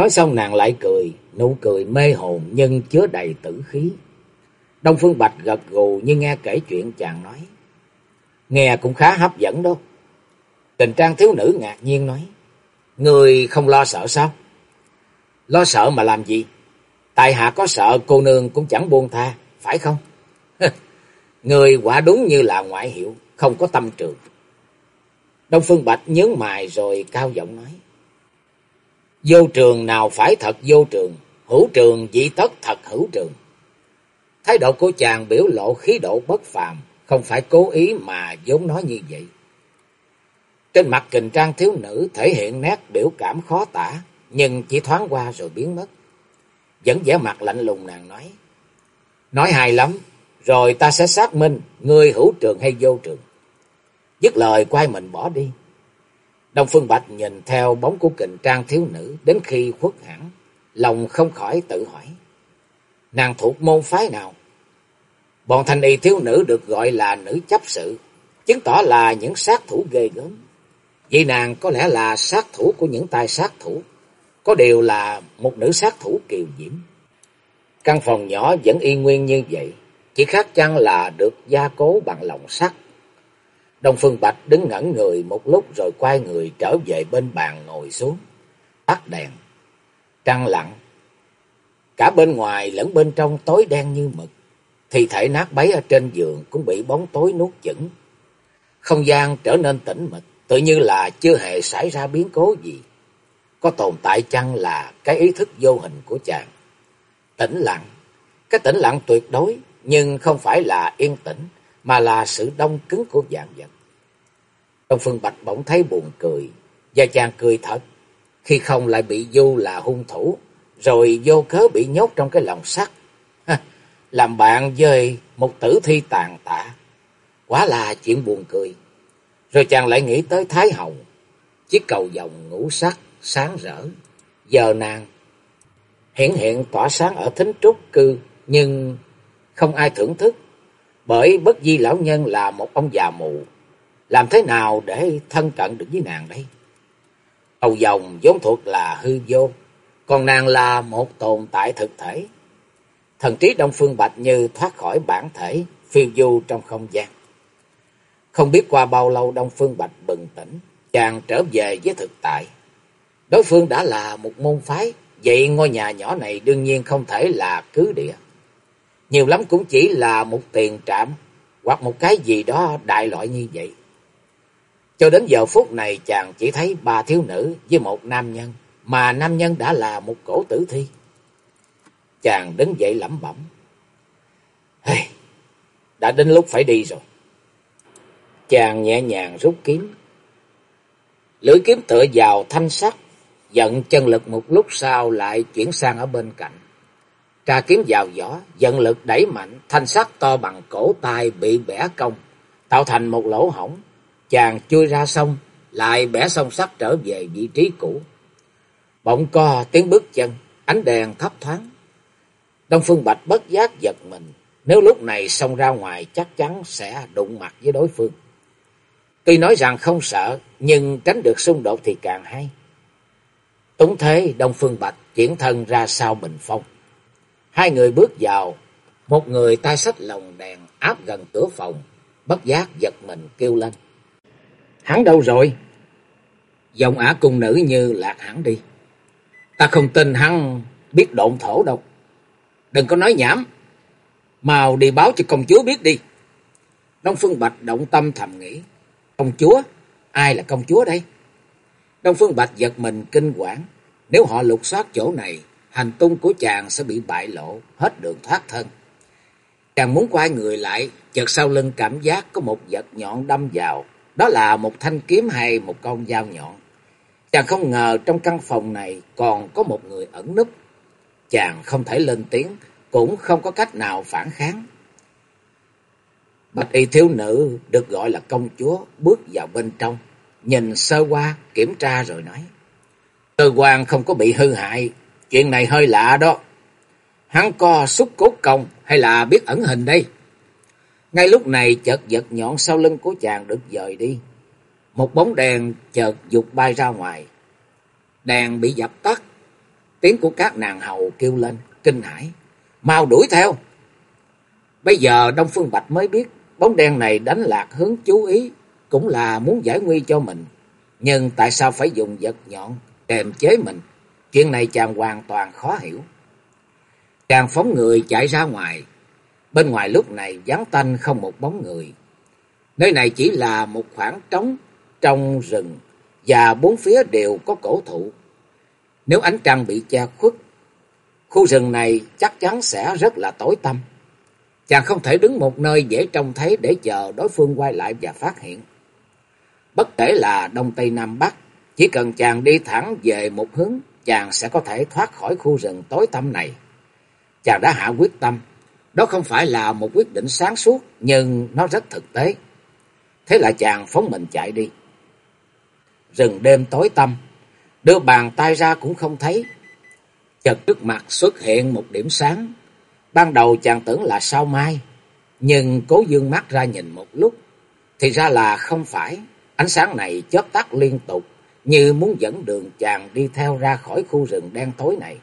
Nói xong nàng lại cười, nụ cười mê hồn nhưng chứa đầy tử khí. Đông Phương Bạch gật gù như nghe kể chuyện chàng nói. Nghe cũng khá hấp dẫn đâu. Tình trang thiếu nữ ngạc nhiên nói. Người không lo sợ sao? Lo sợ mà làm gì? Tại hạ có sợ cô nương cũng chẳng buông tha, phải không? Người quả đúng như là ngoại hiệu, không có tâm trường. Đông Phương Bạch nhớ mày rồi cao giọng nói. Vô trường nào phải thật vô trường, hữu trường dĩ tất thật hữu trường. Thái độ của chàng biểu lộ khí độ bất phàm, không phải cố ý mà vốn nói như vậy. Trên mặt kình trang thiếu nữ thể hiện nét biểu cảm khó tả, nhưng chỉ thoáng qua rồi biến mất. Vẫn vẻ mặt lạnh lùng nàng nói. Nói hay lắm, rồi ta sẽ xác minh người hữu trường hay vô trường. Dứt lời quay mình bỏ đi. Đông Phương Bạch nhìn theo bóng của kình trang thiếu nữ đến khi khuất hẳn, lòng không khỏi tự hỏi. Nàng thuộc môn phái nào? Bọn thanh y thiếu nữ được gọi là nữ chấp sự, chứng tỏ là những sát thủ ghê gớm. Vậy nàng có lẽ là sát thủ của những tay sát thủ, có điều là một nữ sát thủ kiều diễm. Căn phòng nhỏ vẫn y nguyên như vậy, chỉ khác chăng là được gia cố bằng lòng sắt Đông Phương Bạch đứng ngẩn người một lúc rồi quay người trở về bên bàn ngồi xuống. Tắt đèn. Trăng lặng. Cả bên ngoài lẫn bên trong tối đen như mực. Thì thể nát bấy ở trên giường cũng bị bóng tối nuốt chửng. Không gian trở nên tĩnh mịch, tự như là chưa hề xảy ra biến cố gì. Có tồn tại chăng là cái ý thức vô hình của chàng. Tĩnh lặng. Cái tĩnh lặng tuyệt đối, nhưng không phải là yên tĩnh mà là sự đông cứng của dạng vật. Đông Phương Bạch bỗng thấy buồn cười, và chàng cười thật, khi không lại bị Du là hung thủ, rồi vô cớ bị nhốt trong cái lòng sắt. Làm bạn với một tử thi tàn tạ, quá là chuyện buồn cười. Rồi chàng lại nghĩ tới Thái Hồng, chiếc cầu vòng ngũ sắc sáng rỡ, giờ nàng hiện hiện tỏa sáng ở thính trúc cư, nhưng không ai thưởng thức bởi bất di lão nhân là một ông già mù. Làm thế nào để thân cận được với nàng đây? Âu dòng vốn thuộc là hư vô, còn nàng là một tồn tại thực thể. Thần trí Đông Phương Bạch như thoát khỏi bản thể, phiêu du trong không gian. Không biết qua bao lâu Đông Phương Bạch bừng tỉnh, chàng trở về với thực tại. Đối phương đã là một môn phái, vậy ngôi nhà nhỏ này đương nhiên không thể là cứ địa nhiều lắm cũng chỉ là một tiền trạm hoặc một cái gì đó đại loại như vậy. Cho đến giờ phút này chàng chỉ thấy ba thiếu nữ với một nam nhân, mà nam nhân đã là một cổ tử thi. Chàng đứng dậy lẩm bẩm. Hey, đã đến lúc phải đi rồi. Chàng nhẹ nhàng rút kiếm. Lưỡi kiếm tựa vào thanh sắt, giận chân lực một lúc sau lại chuyển sang ở bên cạnh. Trà kiếm vào vỏ, dẫn lực đẩy mạnh, thanh sắt to bằng cổ tay bị bẻ cong, tạo thành một lỗ hổng. Chàng chui ra sông, lại bẻ sông sắt trở về vị trí cũ. Bỗng co tiếng bước chân, ánh đèn thấp thoáng. Đông Phương Bạch bất giác giật mình, nếu lúc này xông ra ngoài chắc chắn sẽ đụng mặt với đối phương. Tuy nói rằng không sợ, nhưng tránh được xung đột thì càng hay. Túng thế Đông Phương Bạch chuyển thân ra sau bình phong. Hai người bước vào, một người tay sách lồng đèn áp gần cửa phòng, bất giác giật mình kêu lên. Hắn đâu rồi? Giọng ả cung nữ như lạc hẳn đi. Ta không tin hắn biết độn thổ đâu. Đừng có nói nhảm. Mau đi báo cho công chúa biết đi. Đông Phương Bạch động tâm thầm nghĩ. Công chúa? Ai là công chúa đây? Đông Phương Bạch giật mình kinh quản. Nếu họ lục soát chỗ này, hành tung của chàng sẽ bị bại lộ, hết đường thoát thân. Chàng muốn quay người lại, chợt sau lưng cảm giác có một vật nhọn đâm vào, đó là một thanh kiếm hay một con dao nhọn. Chàng không ngờ trong căn phòng này còn có một người ẩn núp. chàng không thể lên tiếng, cũng không có cách nào phản kháng. Bạch y thiếu nữ được gọi là công chúa bước vào bên trong, nhìn sơ qua, kiểm tra rồi nói. Cơ quan không có bị hư hại, chuyện này hơi lạ đó. Hắn có xúc cốt công hay là biết ẩn hình đây? Ngay lúc này chợt giật nhọn sau lưng của chàng được dời đi. Một bóng đèn chợt dục bay ra ngoài. Đèn bị dập tắt. Tiếng của các nàng hầu kêu lên, kinh hãi. Mau đuổi theo! Bây giờ Đông Phương Bạch mới biết bóng đen này đánh lạc hướng chú ý, cũng là muốn giải nguy cho mình. Nhưng tại sao phải dùng vật nhọn kềm chế mình? Chuyện này chàng hoàn toàn khó hiểu. Chàng phóng người chạy ra ngoài. Bên ngoài lúc này vắng tanh không một bóng người. Nơi này chỉ là một khoảng trống trong rừng và bốn phía đều có cổ thụ. Nếu ánh trăng bị che khuất, khu rừng này chắc chắn sẽ rất là tối tăm. Chàng không thể đứng một nơi dễ trông thấy để chờ đối phương quay lại và phát hiện. Bất kể là Đông Tây Nam Bắc, chỉ cần chàng đi thẳng về một hướng, chàng sẽ có thể thoát khỏi khu rừng tối tăm này. Chàng đã hạ quyết tâm, nó không phải là một quyết định sáng suốt, nhưng nó rất thực tế. Thế là chàng phóng mình chạy đi. Rừng đêm tối tăm, đưa bàn tay ra cũng không thấy. Chợt trước mặt xuất hiện một điểm sáng. Ban đầu chàng tưởng là sao mai, nhưng cố dương mắt ra nhìn một lúc, thì ra là không phải. Ánh sáng này chớp tắt liên tục, như muốn dẫn đường chàng đi theo ra khỏi khu rừng đen tối này.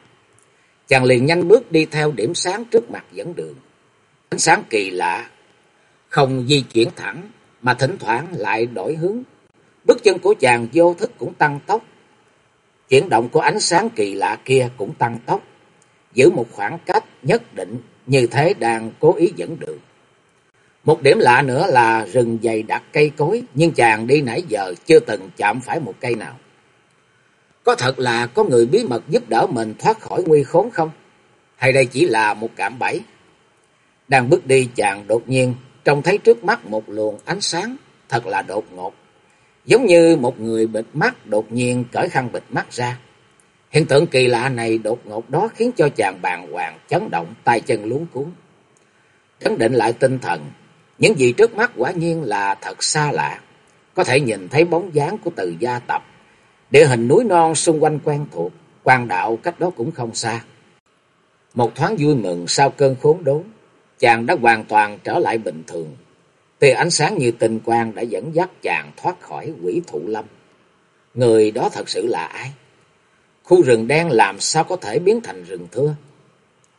Chàng liền nhanh bước đi theo điểm sáng trước mặt dẫn đường. Ánh sáng kỳ lạ, không di chuyển thẳng, mà thỉnh thoảng lại đổi hướng. Bước chân của chàng vô thức cũng tăng tốc. Chuyển động của ánh sáng kỳ lạ kia cũng tăng tốc, giữ một khoảng cách nhất định, như thế đang cố ý dẫn đường. Một điểm lạ nữa là rừng dày đặc cây cối, nhưng chàng đi nãy giờ chưa từng chạm phải một cây nào. Có thật là có người bí mật giúp đỡ mình thoát khỏi nguy khốn không? Hay đây chỉ là một cảm bẫy? Đang bước đi chàng đột nhiên trông thấy trước mắt một luồng ánh sáng thật là đột ngột. Giống như một người bịt mắt đột nhiên cởi khăn bịt mắt ra. Hiện tượng kỳ lạ này đột ngột đó khiến cho chàng bàng hoàng chấn động tay chân luống cuốn. Chấn định lại tinh thần, những gì trước mắt quả nhiên là thật xa lạ. Có thể nhìn thấy bóng dáng của từ gia tập. Địa hình núi non xung quanh quen thuộc, quan đạo cách đó cũng không xa. Một thoáng vui mừng sau cơn khốn đốn, chàng đã hoàn toàn trở lại bình thường. Tia ánh sáng như tinh quang đã dẫn dắt chàng thoát khỏi quỷ thụ lâm. Người đó thật sự là ai? Khu rừng đen làm sao có thể biến thành rừng thưa?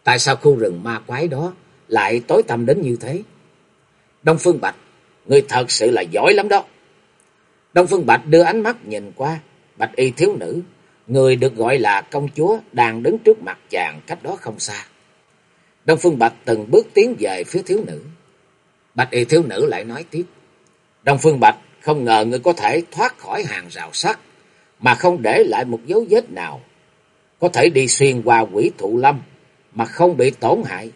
Tại sao khu rừng ma quái đó lại tối tăm đến như thế? Đông Phương Bạch, người thật sự là giỏi lắm đó. Đông Phương Bạch đưa ánh mắt nhìn qua, Bạch y thiếu nữ, người được gọi là công chúa đang đứng trước mặt chàng cách đó không xa. Đông Phương Bạch từng bước tiến về phía thiếu nữ. Bạch y thiếu nữ lại nói tiếp. Đông Phương Bạch không ngờ người có thể thoát khỏi hàng rào sắt mà không để lại một dấu vết nào. Có thể đi xuyên qua quỷ thụ lâm mà không bị tổn hại.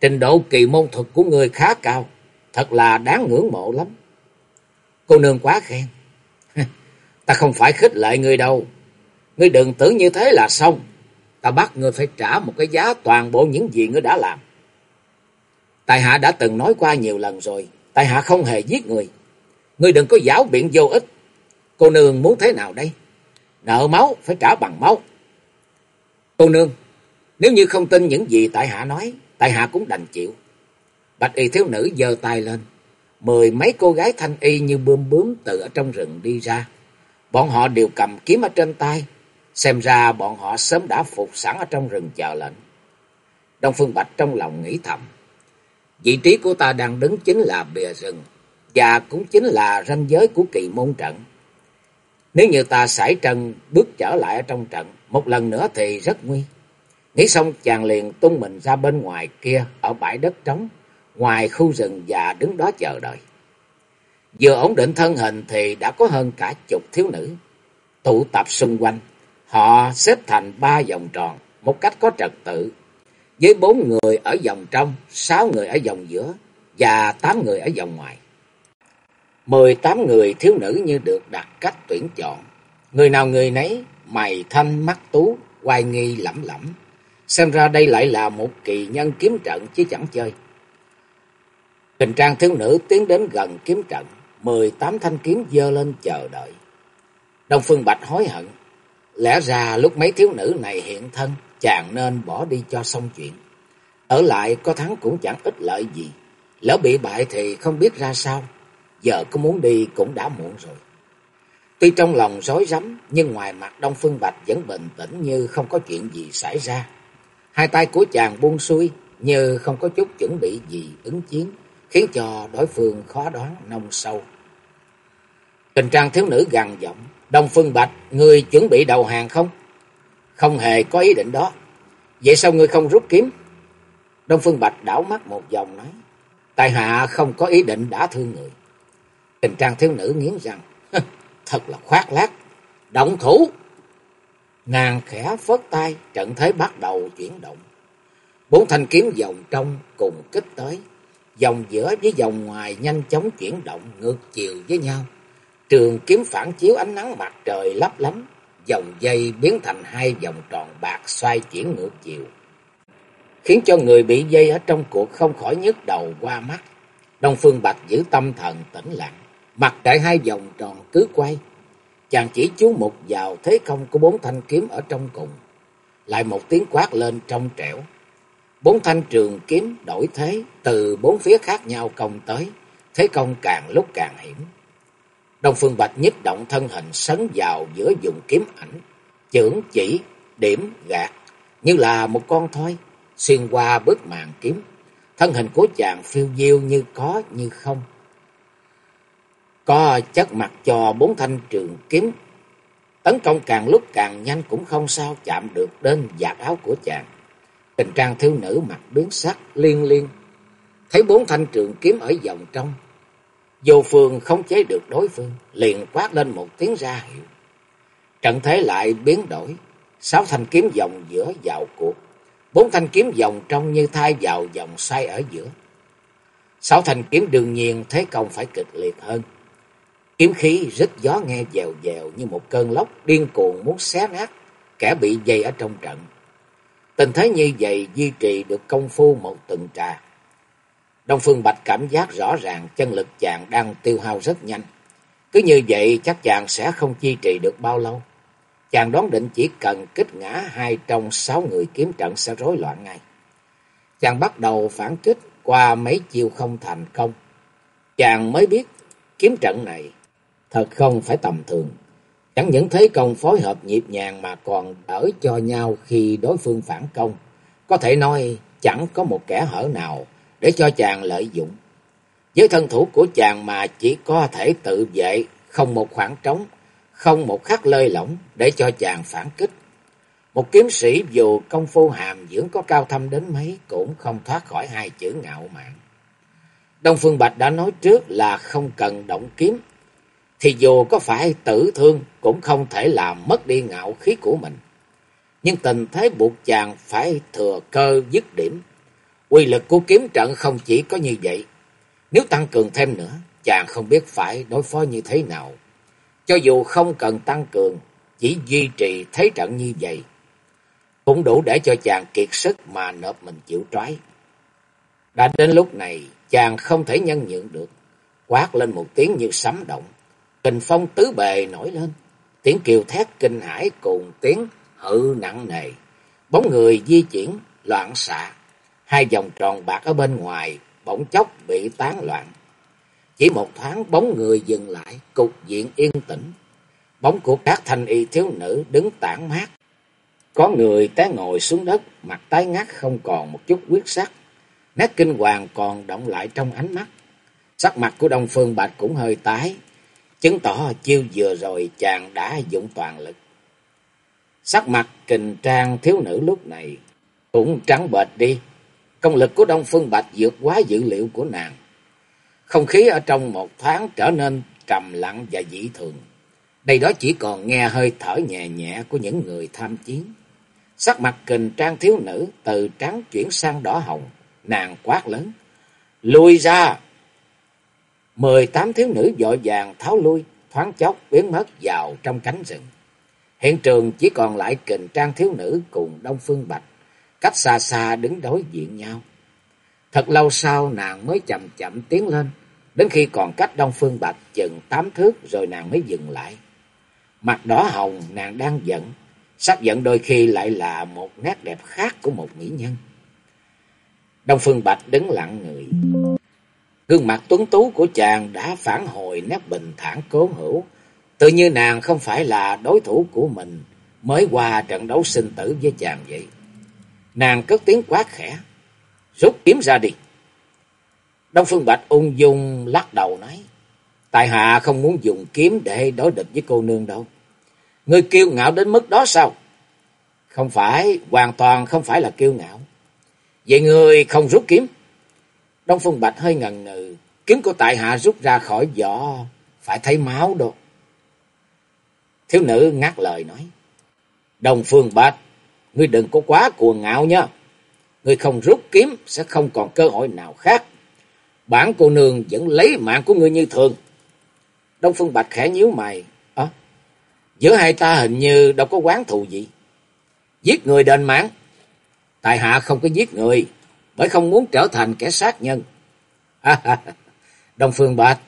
Trình độ kỳ môn thuật của người khá cao, thật là đáng ngưỡng mộ lắm. Cô nương quá khen. Ta không phải khích lệ người đâu. Ngươi đừng tưởng như thế là xong. Ta bắt ngươi phải trả một cái giá toàn bộ những gì ngươi đã làm. Tài hạ đã từng nói qua nhiều lần rồi. Tài hạ không hề giết người. Ngươi đừng có giáo biện vô ích. Cô nương muốn thế nào đây? Nợ máu phải trả bằng máu. Cô nương, nếu như không tin những gì tại hạ nói, tại hạ cũng đành chịu. Bạch y thiếu nữ giơ tay lên. Mười mấy cô gái thanh y như bươm bướm từ ở trong rừng đi ra. Bọn họ đều cầm kiếm ở trên tay. Xem ra bọn họ sớm đã phục sẵn ở trong rừng chờ lệnh. Đông Phương Bạch trong lòng nghĩ thầm. Vị trí của ta đang đứng chính là bìa rừng. Và cũng chính là ranh giới của kỳ môn trận. Nếu như ta xảy trần bước trở lại ở trong trận. Một lần nữa thì rất nguy. Nghĩ xong chàng liền tung mình ra bên ngoài kia ở bãi đất trống. Ngoài khu rừng và đứng đó chờ đợi. Vừa ổn định thân hình thì đã có hơn cả chục thiếu nữ. Tụ tập xung quanh. Họ xếp thành ba vòng tròn, một cách có trật tự. Với bốn người ở vòng trong, sáu người ở vòng giữa và tám người ở vòng ngoài. Mười tám người thiếu nữ như được đặt cách tuyển chọn. Người nào người nấy, mày thanh mắt tú, hoài nghi lẩm lẩm. Xem ra đây lại là một kỳ nhân kiếm trận chứ chẳng chơi. Trình trang thiếu nữ tiến đến gần kiếm trận, mười tám thanh kiếm dơ lên chờ đợi. Đông Phương Bạch hối hận, lẽ ra lúc mấy thiếu nữ này hiện thân, chàng nên bỏ đi cho xong chuyện. Ở lại có thắng cũng chẳng ích lợi gì, lỡ bị bại thì không biết ra sao, giờ có muốn đi cũng đã muộn rồi. Tuy trong lòng rối rắm, nhưng ngoài mặt Đông Phương Bạch vẫn bình tĩnh như không có chuyện gì xảy ra. Hai tay của chàng buông xuôi như không có chút chuẩn bị gì ứng chiến, khiến cho đối phương khó đoán nông sâu. Tình trang thiếu nữ gằn giọng, Đông Phương Bạch, người chuẩn bị đầu hàng không? Không hề có ý định đó. Vậy sao ngươi không rút kiếm? Đông Phương Bạch đảo mắt một vòng nói, Tại hạ không có ý định đã thương người. Tình trang thiếu nữ nghiến rằng, thật là khoác lác, động thủ. Nàng khẽ phớt tay, trận thế bắt đầu chuyển động. Bốn thanh kiếm vòng trong cùng kích tới, dòng giữa với dòng ngoài nhanh chóng chuyển động ngược chiều với nhau. Trường kiếm phản chiếu ánh nắng mặt trời lấp lánh, dòng dây biến thành hai vòng tròn bạc xoay chuyển ngược chiều. Khiến cho người bị dây ở trong cuộc không khỏi nhức đầu qua mắt. Đông Phương Bạch giữ tâm thần tĩnh lặng, mặt đại hai vòng tròn cứ quay. Chàng chỉ chú mục vào thế công của bốn thanh kiếm ở trong cùng. Lại một tiếng quát lên trong trẻo. Bốn thanh trường kiếm đổi thế từ bốn phía khác nhau công tới, thế công càng lúc càng hiểm. Đông Phương Bạch nhích động thân hình sấn vào giữa dùng kiếm ảnh, chưởng chỉ, điểm, gạt, như là một con thoi, xuyên qua bức màn kiếm. Thân hình của chàng phiêu diêu như có như không. Có chất mặt cho bốn thanh trường kiếm. Tấn công càng lúc càng nhanh cũng không sao chạm được đến giạt áo của chàng. Tình trang thiếu nữ mặt biến sắc liên liên. Thấy bốn thanh trường kiếm ở vòng trong. Vô phương không chế được đối phương. Liền quát lên một tiếng ra hiệu. Trận thế lại biến đổi. Sáu thanh kiếm vòng giữa vào cuộc. Bốn thanh kiếm vòng trong như thai vào vòng xoay ở giữa. Sáu thanh kiếm đương nhiên thế công phải kịch liệt hơn. Kiếm khí rít gió nghe dèo dèo như một cơn lốc điên cuồng muốn xé nát kẻ bị dây ở trong trận. Tình thế như vậy duy trì được công phu một tuần trà. Đông Phương Bạch cảm giác rõ ràng chân lực chàng đang tiêu hao rất nhanh. Cứ như vậy, chắc chàng sẽ không chi trì được bao lâu. Chàng đoán định chỉ cần kích ngã hai trong sáu người kiếm trận sẽ rối loạn ngay. Chàng bắt đầu phản kích qua mấy chiêu không thành công. Chàng mới biết kiếm trận này thật không phải tầm thường. Chẳng những thế công phối hợp nhịp nhàng mà còn đỡ cho nhau khi đối phương phản công. Có thể nói, chẳng có một kẻ hở nào để cho chàng lợi dụng. Với thân thủ của chàng mà chỉ có thể tự vệ, không một khoảng trống, không một khắc lơi lỏng để cho chàng phản kích. Một kiếm sĩ dù công phu hàm dưỡng có cao thâm đến mấy cũng không thoát khỏi hai chữ ngạo mạn. Đông Phương Bạch đã nói trước là không cần động kiếm, thì dù có phải tử thương cũng không thể làm mất đi ngạo khí của mình. Nhưng tình thế buộc chàng phải thừa cơ dứt điểm. Quy lực của kiếm trận không chỉ có như vậy. Nếu tăng cường thêm nữa, chàng không biết phải đối phó như thế nào. Cho dù không cần tăng cường, chỉ duy trì thế trận như vậy, cũng đủ để cho chàng kiệt sức mà nộp mình chịu trói. Đã đến lúc này, chàng không thể nhân nhượng được, quát lên một tiếng như sấm động. Kình phong tứ bề nổi lên, tiếng kiều thét kinh hãi cùng tiếng hự nặng nề. Bóng người di chuyển, loạn xạ, hai vòng tròn bạc ở bên ngoài, bỗng chốc bị tán loạn. Chỉ một thoáng bóng người dừng lại, cục diện yên tĩnh. Bóng của các thanh y thiếu nữ đứng tản mát. Có người té ngồi xuống đất, mặt tái ngắt không còn một chút quyết sắc. Nét kinh hoàng còn động lại trong ánh mắt. Sắc mặt của Đông Phương Bạch cũng hơi tái, chứng tỏ chiêu vừa rồi chàng đã dụng toàn lực. Sắc mặt kình trang thiếu nữ lúc này cũng trắng bệch đi. Công lực của Đông Phương Bạch vượt quá dữ liệu của nàng. Không khí ở trong một thoáng trở nên trầm lặng và dị thường. Đây đó chỉ còn nghe hơi thở nhẹ nhẹ của những người tham chiến. Sắc mặt kình trang thiếu nữ từ trắng chuyển sang đỏ hồng, nàng quát lớn. Lui ra! Mười tám thiếu nữ dội vàng tháo lui, thoáng chốc biến mất vào trong cánh rừng. Hiện trường chỉ còn lại kình trang thiếu nữ cùng Đông Phương Bạch cách xa xa đứng đối diện nhau. Thật lâu sau nàng mới chậm chậm tiến lên, đến khi còn cách Đông Phương Bạch chừng tám thước rồi nàng mới dừng lại. Mặt đỏ hồng nàng đang giận, sắc giận đôi khi lại là một nét đẹp khác của một mỹ nhân. Đông Phương Bạch đứng lặng người. Gương mặt tuấn tú của chàng đã phản hồi nét bình thản cố hữu, tự như nàng không phải là đối thủ của mình mới qua trận đấu sinh tử với chàng vậy. Nàng cất tiếng quát khẽ, rút kiếm ra đi. Đông Phương Bạch ung dung lắc đầu nói, Tại hạ không muốn dùng kiếm để đối địch với cô nương đâu. Ngươi kiêu ngạo đến mức đó sao? Không phải, hoàn toàn không phải là kiêu ngạo. Vậy ngươi không rút kiếm? Đông Phương Bạch hơi ngần ngừ, kiếm của tại hạ rút ra khỏi vỏ, phải thấy máu đâu. Thiếu nữ ngắt lời nói, Đông Phương Bạch, ngươi đừng có quá cuồng ngạo nha. Ngươi không rút kiếm sẽ không còn cơ hội nào khác. Bản cô nương vẫn lấy mạng của ngươi như thường. Đông Phương Bạch khẽ nhíu mày. À, giữa hai ta hình như đâu có quán thù gì. Giết người đền mạng. tài hạ không có giết người, bởi không muốn trở thành kẻ sát nhân. Đông Phương Bạch,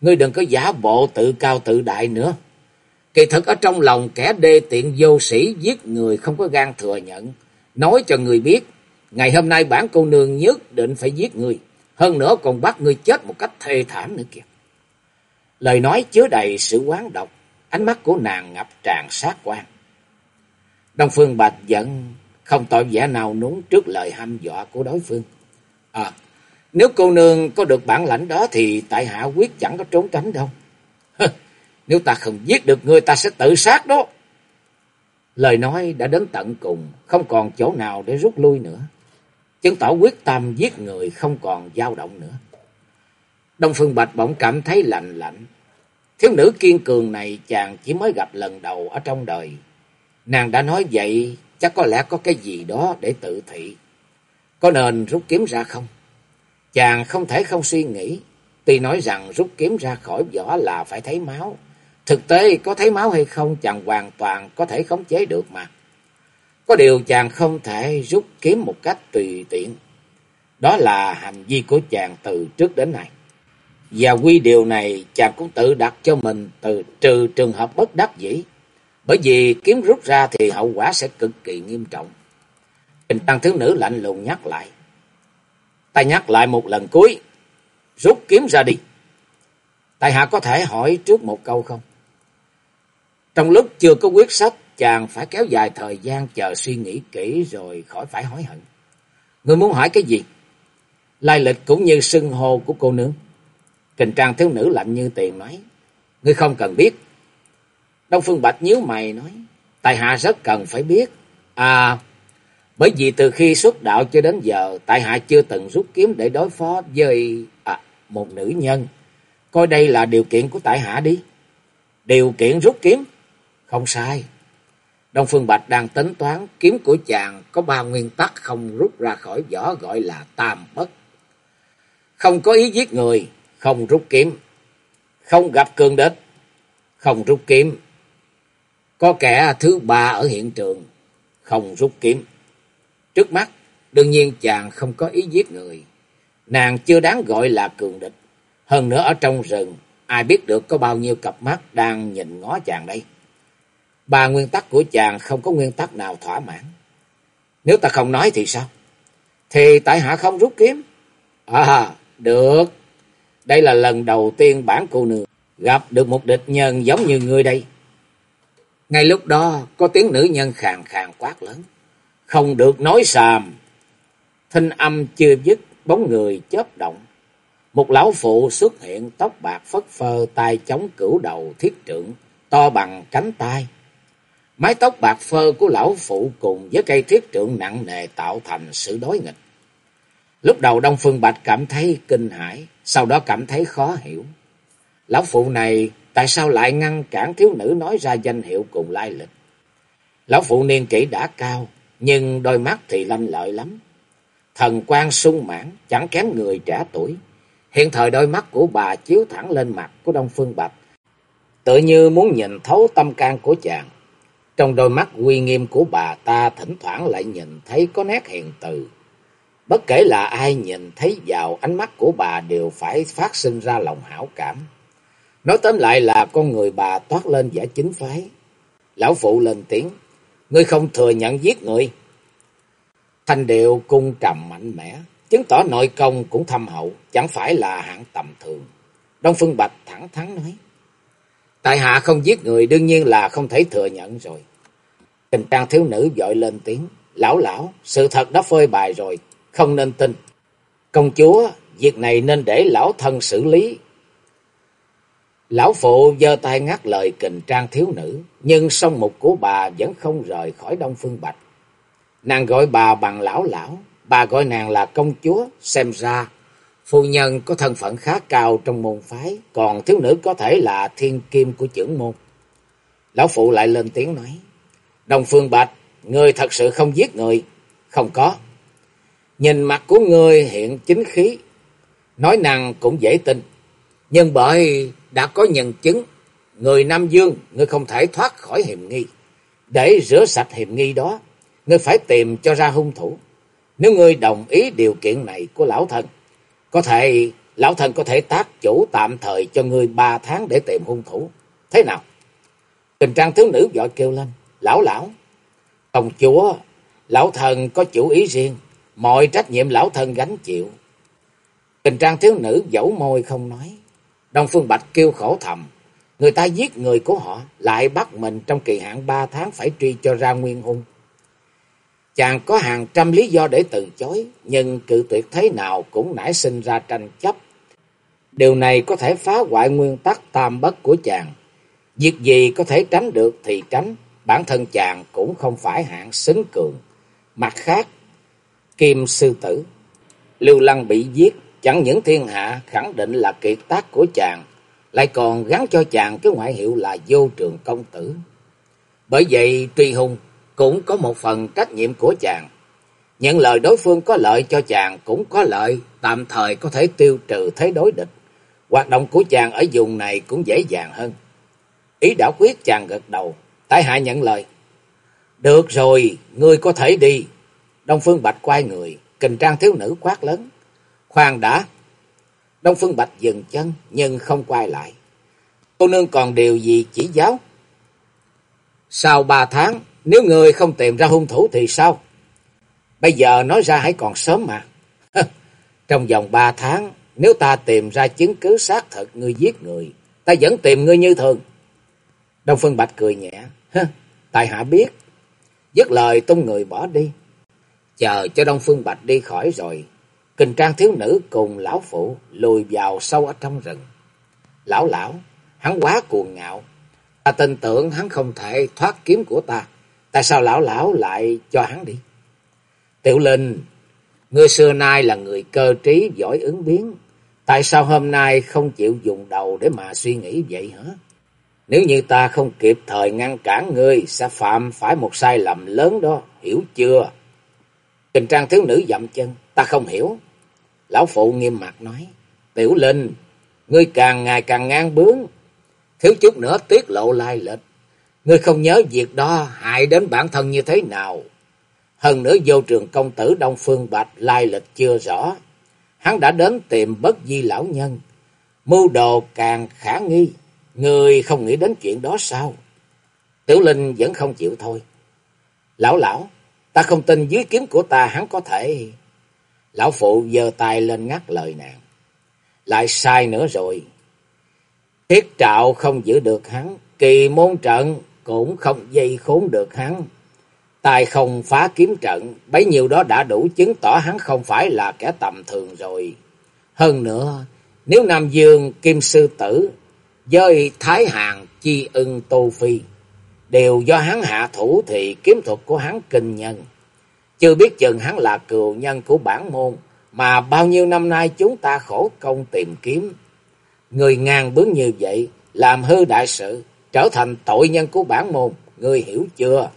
ngươi đừng có giả bộ tự cao tự đại nữa. Kỳ thực ở trong lòng kẻ đê tiện vô sĩ giết người không có gan thừa nhận. Nói cho người biết, ngày hôm nay bản cô nương nhất định phải giết người. Hơn nữa còn bắt người chết một cách thê thảm nữa kìa. Lời nói chứa đầy sự quán độc, ánh mắt của nàng ngập tràn sát quan. Đông Phương Bạch giận, không tội vẻ nào núng trước lời hăm dọa của đối phương. À, nếu cô nương có được bản lãnh đó thì tại hạ quyết chẳng có trốn tránh đâu. Nếu ta không giết được ngươi ta sẽ tự sát đó. Lời nói đã đến tận cùng, không còn chỗ nào để rút lui nữa. Chứng tỏ quyết tâm giết người không còn dao động nữa. Đông Phương Bạch bỗng cảm thấy lạnh lạnh. Thiếu nữ kiên cường này chàng chỉ mới gặp lần đầu ở trong đời. Nàng đã nói vậy, chắc có lẽ có cái gì đó để tự thị. Có nên rút kiếm ra không? Chàng không thể không suy nghĩ. Tuy nói rằng rút kiếm ra khỏi vỏ là phải thấy máu. Thực tế có thấy máu hay không chàng hoàn toàn có thể khống chế được mà. Có điều chàng không thể rút kiếm một cách tùy tiện. Đó là hành vi của chàng từ trước đến nay. Và quy điều này chàng cũng tự đặt cho mình từ trừ trường hợp bất đắc dĩ. Bởi vì kiếm rút ra thì hậu quả sẽ cực kỳ nghiêm trọng. Trình tăng thiếu nữ lạnh lùng nhắc lại. Ta nhắc lại một lần cuối. Rút kiếm ra đi. Tại hạ có thể hỏi trước một câu không? Trong lúc chưa có quyết sách, chàng phải kéo dài thời gian chờ suy nghĩ kỹ rồi khỏi phải hối hận. Người muốn hỏi cái gì? Lai lịch cũng như sưng hô của cô nương. Trình trang thiếu nữ lạnh như tiền nói. Ngươi không cần biết. Đông Phương Bạch nhíu mày nói. tài hạ rất cần phải biết. À, bởi vì từ khi xuất đạo cho đến giờ, tại hạ chưa từng rút kiếm để đối phó với à, một nữ nhân. Coi đây là điều kiện của tại hạ đi. Điều kiện rút kiếm? Không sai. Đông Phương Bạch đang tính toán kiếm của chàng có ba nguyên tắc không rút ra khỏi vỏ gọi là tam bất. Không có ý giết người, không rút kiếm. Không gặp cường địch, không rút kiếm. Có kẻ thứ ba ở hiện trường, không rút kiếm. Trước mắt, đương nhiên chàng không có ý giết người. Nàng chưa đáng gọi là cường địch. Hơn nữa ở trong rừng, ai biết được có bao nhiêu cặp mắt đang nhìn ngó chàng đây. Ba nguyên tắc của chàng không có nguyên tắc nào thỏa mãn. Nếu ta không nói thì sao? Thì tại hạ không rút kiếm. À, được. Đây là lần đầu tiên bản cô nương gặp được một địch nhân giống như ngươi đây. Ngay lúc đó, có tiếng nữ nhân khàn khàn quát lớn. Không được nói xàm. Thanh âm chưa dứt, bóng người chớp động. Một lão phụ xuất hiện tóc bạc phất phơ, tay chống cửu đầu thiết trưởng to bằng cánh tay. Mái tóc bạc phơ của lão phụ cùng với cây thiết trượng nặng nề tạo thành sự đối nghịch. Lúc đầu Đông Phương Bạch cảm thấy kinh hãi, sau đó cảm thấy khó hiểu. Lão phụ này tại sao lại ngăn cản thiếu nữ nói ra danh hiệu cùng lai lịch? Lão phụ niên kỷ đã cao, nhưng đôi mắt thì lanh lợi lắm. Thần quan sung mãn, chẳng kém người trẻ tuổi. Hiện thời đôi mắt của bà chiếu thẳng lên mặt của Đông Phương Bạch, tự như muốn nhìn thấu tâm can của chàng. Trong đôi mắt uy nghiêm của bà ta thỉnh thoảng lại nhìn thấy có nét hiền từ. Bất kể là ai nhìn thấy vào ánh mắt của bà đều phải phát sinh ra lòng hảo cảm. Nói tóm lại là con người bà toát lên vẻ chính phái. Lão phụ lên tiếng, ngươi không thừa nhận giết người. Thanh điệu cung trầm mạnh mẽ, chứng tỏ nội công cũng thâm hậu, chẳng phải là hạng tầm thường. Đông Phương Bạch thẳng thắn nói, tại hạ không giết người đương nhiên là không thể thừa nhận rồi. Tình trang thiếu nữ dội lên tiếng, lão lão, sự thật đã phơi bài rồi, không nên tin. Công chúa, việc này nên để lão thân xử lý. Lão phụ giơ tay ngắt lời kình trang thiếu nữ, nhưng song mục của bà vẫn không rời khỏi Đông Phương Bạch. Nàng gọi bà bằng lão lão, bà gọi nàng là công chúa, xem ra phu nhân có thân phận khá cao trong môn phái, còn thiếu nữ có thể là thiên kim của trưởng môn. Lão phụ lại lên tiếng nói, đồng Phương Bạch, ngươi thật sự không giết người, không có. Nhìn mặt của ngươi hiện chính khí, nói năng cũng dễ tin, nhưng bởi đã có nhân chứng, người Nam Dương, ngươi không thể thoát khỏi hiểm nghi. Để rửa sạch hiểm nghi đó, ngươi phải tìm cho ra hung thủ. Nếu ngươi đồng ý điều kiện này của lão thần, có thể lão thần có thể tác chủ tạm thời cho ngươi ba tháng để tìm hung thủ. Thế nào? Tình trang thiếu nữ gọi kêu lên, lão lão, công chúa, lão thần có chủ ý riêng, mọi trách nhiệm lão thần gánh chịu. Tình trang thiếu nữ dẫu môi không nói. Đông Phương Bạch kêu khổ thầm, người ta giết người của họ, lại bắt mình trong kỳ hạn ba tháng phải truy cho ra nguyên hung. Chàng có hàng trăm lý do để từ chối, nhưng cự tuyệt thế nào cũng nảy sinh ra tranh chấp. Điều này có thể phá hoại nguyên tắc tam bất của chàng. Việc gì có thể tránh được thì tránh, bản thân chàng cũng không phải hạng xứng cường. Mặt khác, Kim Sư Tử, Lưu Lăng bị giết, chẳng những thiên hạ khẳng định là kiệt tác của chàng, lại còn gắn cho chàng cái ngoại hiệu là vô trường công tử. Bởi vậy Truy Hùng cũng có một phần trách nhiệm của chàng. Nhận lời đối phương có lợi cho chàng cũng có lợi, tạm thời có thể tiêu trừ thế đối địch. Hoạt động của chàng ở vùng này cũng dễ dàng hơn. Ý đã quyết chàng gật đầu, tại hạ nhận lời. Được rồi, ngươi có thể đi. Đông Phương Bạch quay người, kình trang thiếu nữ quát lớn. Khoan đã. Đông Phương Bạch dừng chân nhưng không quay lại. Cô nương còn điều gì chỉ giáo? Sau ba tháng, nếu người không tìm ra hung thủ thì sao? Bây giờ nói ra hãy còn sớm mà. Trong vòng ba tháng, nếu ta tìm ra chứng cứ xác thực ngươi giết người, ta vẫn tìm ngươi như thường. Đông Phương Bạch cười nhẹ. Tại hạ biết. Dứt lời tung người bỏ đi. Chờ cho Đông Phương Bạch đi khỏi rồi. Kình trang thiếu nữ cùng lão phụ lùi vào sâu ở trong rừng. Lão lão, hắn quá cuồng ngạo. Ta tin tưởng hắn không thể thoát kiếm của ta. Tại sao lão lão lại cho hắn đi? Tiểu Linh, ngươi xưa nay là người cơ trí giỏi ứng biến. Tại sao hôm nay không chịu dùng đầu để mà suy nghĩ vậy hả? Nếu như ta không kịp thời ngăn cản ngươi, sẽ phạm phải một sai lầm lớn đó, hiểu chưa? Tình trang thiếu nữ dậm chân, ta không hiểu. Lão phụ nghiêm mặt nói, Tiểu Linh, ngươi càng ngày càng ngang bướng, thiếu chút nữa tiết lộ lai lịch. Ngươi không nhớ việc đó hại đến bản thân như thế nào. Hơn nữa vô trường công tử Đông Phương Bạch lai lịch chưa rõ. Hắn đã đến tìm bất di lão nhân. Mưu đồ càng khả nghi. Ngươi không nghĩ đến chuyện đó sao? Tiểu Linh vẫn không chịu thôi. Lão lão, ta không tin dưới kiếm của ta hắn có thể... Lão phụ giơ tay lên ngắt lời nàng. Lại sai nữa rồi. Thiết trạo không giữ được hắn. Kỳ môn trận cũng không dây khốn được hắn. Tài không phá kiếm trận, bấy nhiêu đó đã đủ chứng tỏ hắn không phải là kẻ tầm thường rồi. Hơn nữa, nếu Nam Dương Kim Sư Tử với Thái Hàng Chi ưng Tô Phi đều do hắn hạ thủ thì kiếm thuật của hắn kinh nhân. Chưa biết chừng hắn là cừu nhân của bản môn mà bao nhiêu năm nay chúng ta khổ công tìm kiếm. Người ngang bướng như vậy làm hư đại sự trở thành tội nhân của bản môn, ngươi hiểu chưa?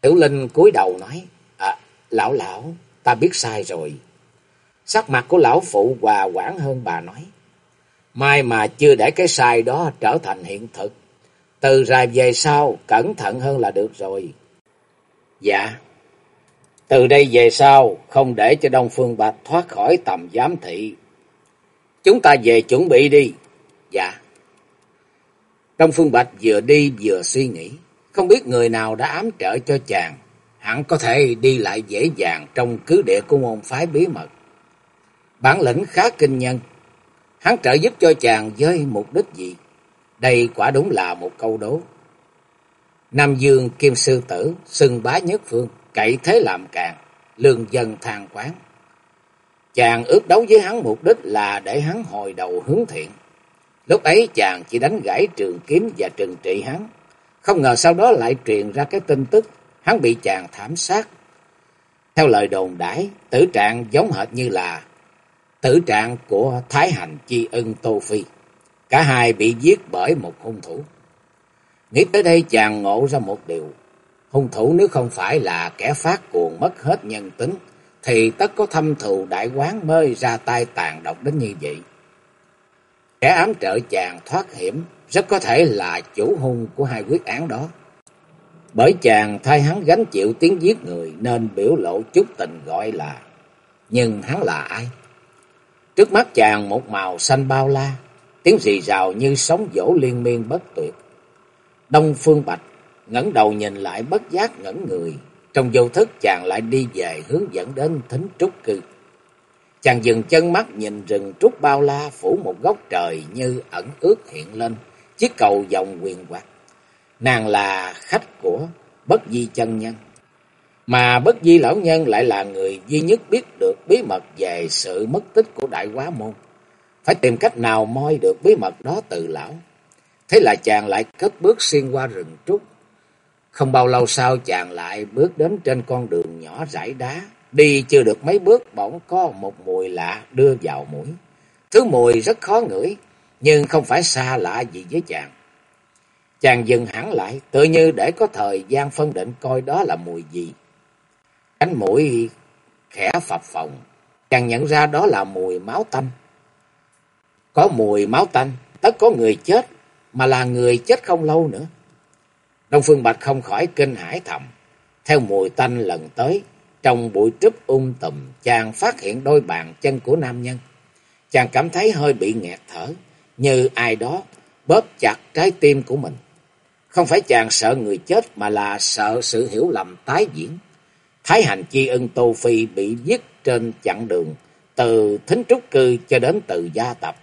Tiểu Linh cúi đầu nói, à, lão lão, ta biết sai rồi. Sắc mặt của lão phụ hòa quản hơn bà nói, mai mà chưa để cái sai đó trở thành hiện thực, Từ rài về sau, cẩn thận hơn là được rồi. Dạ. Từ đây về sau, không để cho Đông Phương Bạch thoát khỏi tầm giám thị. Chúng ta về chuẩn bị đi. Dạ. Đông Phương Bạch vừa đi vừa suy nghĩ. Không biết người nào đã ám trợ cho chàng. Hẳn có thể đi lại dễ dàng trong cứ địa của môn phái bí mật. Bản lĩnh khá kinh nhân. Hắn trợ giúp cho chàng với mục đích gì? Đây quả đúng là một câu đố. Nam Dương Kim Sư Tử, sừng bá nhất phương, cậy thế làm càng, lương dân than quán. Chàng ước đấu với hắn mục đích là để hắn hồi đầu hướng thiện. Lúc ấy chàng chỉ đánh gãy trường kiếm và trừng trị hắn. Không ngờ sau đó lại truyền ra cái tin tức hắn bị chàng thảm sát. Theo lời đồn đãi, tử trạng giống hệt như là tử trạng của Thái Hành Chi Ân Tô Phi. Cả hai bị giết bởi một hung thủ. Nghĩ tới đây chàng ngộ ra một điều. Hung thủ nếu không phải là kẻ phát cuồng mất hết nhân tính, thì tất có thâm thù đại quán mới ra tay tàn độc đến như vậy. Kẻ ám trợ chàng thoát hiểm rất có thể là chủ hung của hai quyết án đó. Bởi chàng thay hắn gánh chịu tiếng giết người nên biểu lộ chút tình gọi là Nhưng hắn là ai? Trước mắt chàng một màu xanh bao la, tiếng rì rào như sóng dỗ liên miên bất tuyệt. Đông Phương Bạch ngẩng đầu nhìn lại bất giác ngẩn người, trong vô thức chàng lại đi về hướng dẫn đến thính trúc cư. Chàng dừng chân mắt nhìn rừng trúc bao la phủ một góc trời như ẩn ước hiện lên, chiếc cầu vòng quyền quạt. Nàng là khách của bất di chân nhân. Mà bất di lão nhân lại là người duy nhất biết được bí mật về sự mất tích của đại quá môn. Phải tìm cách nào moi được bí mật đó từ lão. Thế là chàng lại cất bước xuyên qua rừng trúc. Không bao lâu sau chàng lại bước đến trên con đường nhỏ rải đá. Đi chưa được mấy bước bỗng có một mùi lạ đưa vào mũi. Thứ mùi rất khó ngửi, nhưng không phải xa lạ gì với chàng. Chàng dừng hẳn lại, tự như để có thời gian phân định coi đó là mùi gì. Cánh mũi khẽ phập phồng, chàng nhận ra đó là mùi máu tanh. Có mùi máu tanh, tất có người chết, mà là người chết không lâu nữa. Đông Phương Bạch không khỏi kinh hãi thầm. Theo mùi tanh lần tới, trong bụi trúc ung um tùm, chàng phát hiện đôi bàn chân của nam nhân. Chàng cảm thấy hơi bị nghẹt thở, như ai đó bóp chặt trái tim của mình. Không phải chàng sợ người chết mà là sợ sự hiểu lầm tái diễn. Thái hành chi ân Tô Phi bị giết trên chặng đường từ thính trúc cư cho đến từ gia tập.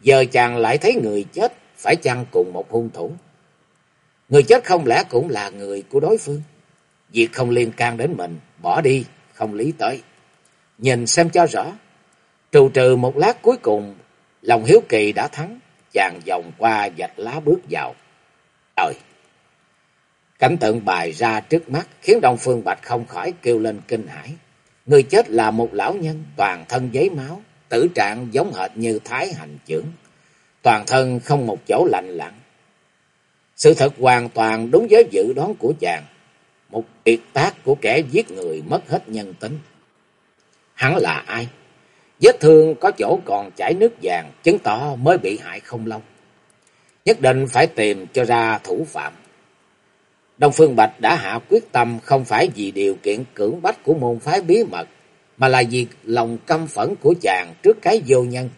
Giờ chàng lại thấy người chết phải chăng cùng một hung thủ. Người chết không lẽ cũng là người của đối phương. Việc không liên can đến mình, bỏ đi, không lý tới. Nhìn xem cho rõ. Trù trừ một lát cuối cùng, lòng hiếu kỳ đã thắng. Chàng vòng qua dạch lá bước vào. Trời! Cảnh tượng bài ra trước mắt khiến Đông Phương Bạch không khỏi kêu lên kinh hãi. Người chết là một lão nhân toàn thân giấy máu, tử trạng giống hệt như thái hành trưởng. Toàn thân không một chỗ lạnh lặng. Sự thật hoàn toàn đúng với dự đoán của chàng. Một tuyệt tác của kẻ giết người mất hết nhân tính. Hắn là ai? Vết thương có chỗ còn chảy nước vàng, chứng tỏ mới bị hại không lâu. Nhất định phải tìm cho ra thủ phạm. Đông Phương Bạch đã hạ quyết tâm không phải vì điều kiện cưỡng bách của môn phái bí mật, mà là vì lòng căm phẫn của chàng trước cái vô nhân.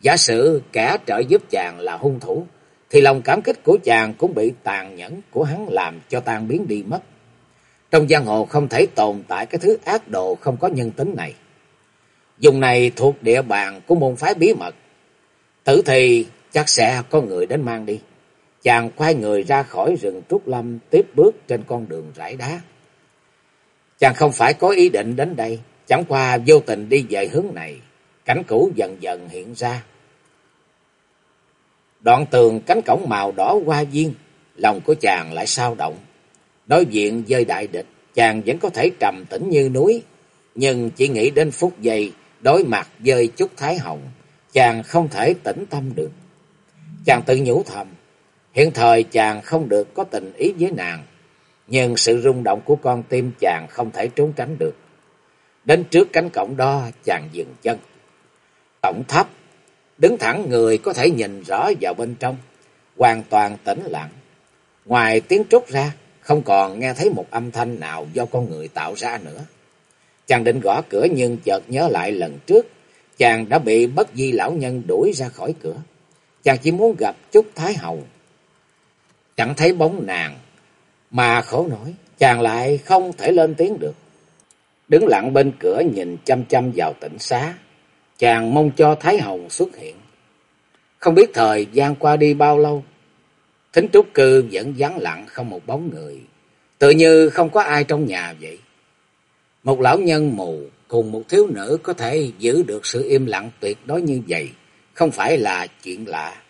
Giả sử kẻ trợ giúp chàng là hung thủ, thì lòng cảm kích của chàng cũng bị tàn nhẫn của hắn làm cho tan biến đi mất. Trong giang hồ không thể tồn tại cái thứ ác đồ không có nhân tính này. Dùng này thuộc địa bàn của môn phái bí mật. Tử thì chắc sẽ có người đến mang đi. Chàng quay người ra khỏi rừng trúc lâm tiếp bước trên con đường rải đá. Chàng không phải có ý định đến đây, chẳng qua vô tình đi về hướng này. Cảnh cũ dần dần hiện ra. Đoạn tường cánh cổng màu đỏ hoa viên, lòng của chàng lại sao động. Đối diện với đại địch, chàng vẫn có thể trầm tĩnh như núi, nhưng chỉ nghĩ đến phút giây đối mặt với chút thái hồng, chàng không thể tĩnh tâm được. Chàng tự nhủ thầm, hiện thời chàng không được có tình ý với nàng, nhưng sự rung động của con tim chàng không thể trốn tránh được. Đến trước cánh cổng đó, chàng dừng chân. Cổng thấp, đứng thẳng người có thể nhìn rõ vào bên trong, hoàn toàn tĩnh lặng. Ngoài tiếng trúc ra, không còn nghe thấy một âm thanh nào do con người tạo ra nữa. Chàng định gõ cửa nhưng chợt nhớ lại lần trước, chàng đã bị bất di lão nhân đuổi ra khỏi cửa. Chàng chỉ muốn gặp chút Thái Hậu. Chẳng thấy bóng nàng, mà khổ nổi, chàng lại không thể lên tiếng được. Đứng lặng bên cửa nhìn chăm chăm vào tỉnh xá, chàng mong cho Thái hồng xuất hiện. Không biết thời gian qua đi bao lâu, thính trúc cư vẫn vắng lặng không một bóng người, tự như không có ai trong nhà vậy. Một lão nhân mù cùng một thiếu nữ có thể giữ được sự im lặng tuyệt đối như vậy, không phải là chuyện lạ.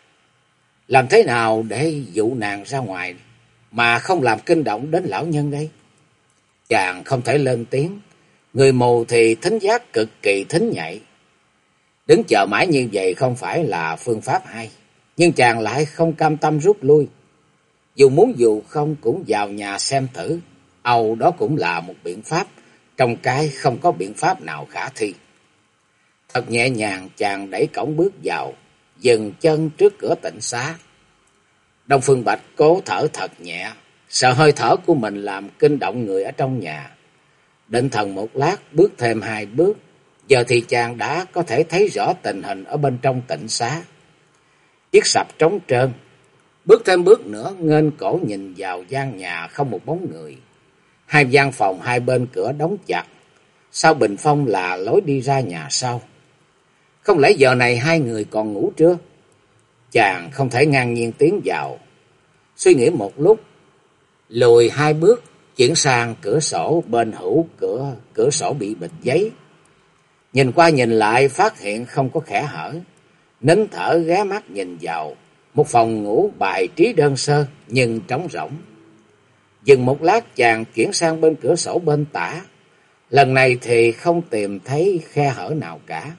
Làm thế nào để dụ nàng ra ngoài mà không làm kinh động đến lão nhân đây? Chàng không thể lên tiếng, người mù thì thính giác cực kỳ thính nhạy. Đứng chờ mãi như vậy không phải là phương pháp hay, nhưng chàng lại không cam tâm rút lui. Dù muốn dù không cũng vào nhà xem thử, âu đó cũng là một biện pháp, trong cái không có biện pháp nào khả thi. Thật nhẹ nhàng chàng đẩy cổng bước vào, dừng chân trước cửa tịnh xá. Đông Phương Bạch cố thở thật nhẹ, sợ hơi thở của mình làm kinh động người ở trong nhà. Định thần một lát bước thêm hai bước, giờ thì chàng đã có thể thấy rõ tình hình ở bên trong tịnh xá. Chiếc sập trống trơn, bước thêm bước nữa ngên cổ nhìn vào gian nhà không một bóng người. Hai gian phòng hai bên cửa đóng chặt, sau bình phong là lối đi ra nhà sau. Không lẽ giờ này hai người còn ngủ chưa? Chàng không thể ngang nhiên tiến vào. Suy nghĩ một lúc, lùi hai bước, chuyển sang cửa sổ bên hữu cửa, cửa sổ bị bịch giấy. Nhìn qua nhìn lại phát hiện không có khẽ hở. Nín thở ghé mắt nhìn vào, một phòng ngủ bài trí đơn sơ nhưng trống rỗng. Dừng một lát chàng chuyển sang bên cửa sổ bên tả. Lần này thì không tìm thấy khe hở nào cả.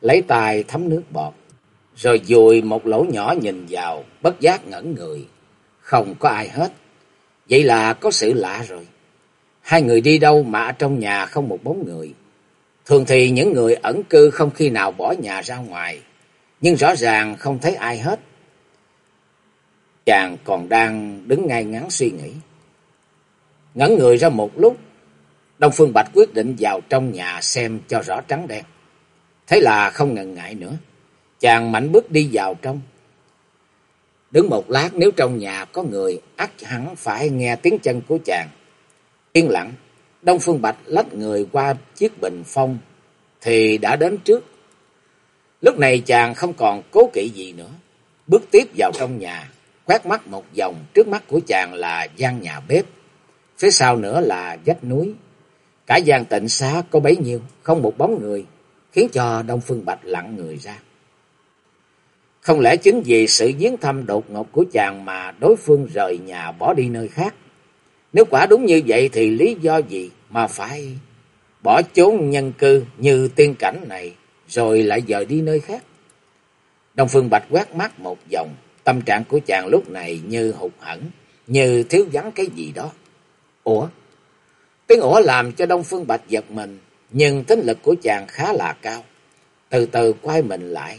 Lấy tay thấm nước bọt, rồi dùi một lỗ nhỏ nhìn vào, bất giác ngẩn người. Không có ai hết. Vậy là có sự lạ rồi. Hai người đi đâu mà trong nhà không một bóng người. Thường thì những người ẩn cư không khi nào bỏ nhà ra ngoài. Nhưng rõ ràng không thấy ai hết. Chàng còn đang đứng ngay ngắn suy nghĩ. Ngẩn người ra một lúc. Đông Phương Bạch quyết định vào trong nhà xem cho rõ trắng đen. Thế là không ngần ngại nữa. Chàng mạnh bước đi vào trong. Đứng một lát nếu trong nhà có người, ắt hẳn phải nghe tiếng chân của chàng. Yên lặng, Đông Phương Bạch lách người qua chiếc bình phong, thì đã đến trước. Lúc này chàng không còn cố kỵ gì nữa. Bước tiếp vào trong nhà, quét mắt một vòng, trước mắt của chàng là gian nhà bếp. Phía sau nữa là vách núi. Cả gian tịnh xá có bấy nhiêu, không một bóng người, khiến cho Đông Phương Bạch lặng người ra. Không lẽ chính vì sự viếng thăm đột ngột của chàng mà đối phương rời nhà bỏ đi nơi khác? Nếu quả đúng như vậy thì lý do gì mà phải bỏ trốn nhân cư như tiên cảnh này rồi lại dời đi nơi khác? Đông Phương Bạch quét mắt một vòng, tâm trạng của chàng lúc này như hụt hẫng, như thiếu vắng cái gì đó. Ủa? Tiếng ủa làm cho Đông Phương Bạch giật mình, nhưng tính lực của chàng khá là cao. Từ từ quay mình lại,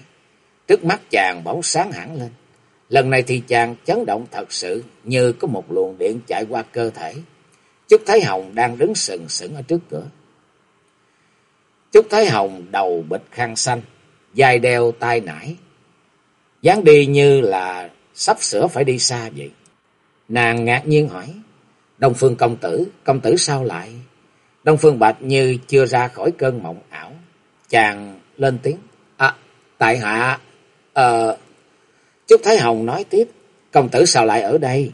Trước mắt chàng bỗng sáng hẳn lên. Lần này thì chàng chấn động thật sự như có một luồng điện chạy qua cơ thể. Chúc Thái Hồng đang đứng sừng sững ở trước cửa. Trúc Thái Hồng đầu bịch khăn xanh, dài đeo tai nải. dáng đi như là sắp sửa phải đi xa vậy. Nàng ngạc nhiên hỏi, Đông Phương công tử, công tử sao lại? Đông Phương Bạch như chưa ra khỏi cơn mộng ảo. Chàng lên tiếng, À, tại hạ Ờ... Trúc Thái Hồng nói tiếp, công tử sao lại ở đây?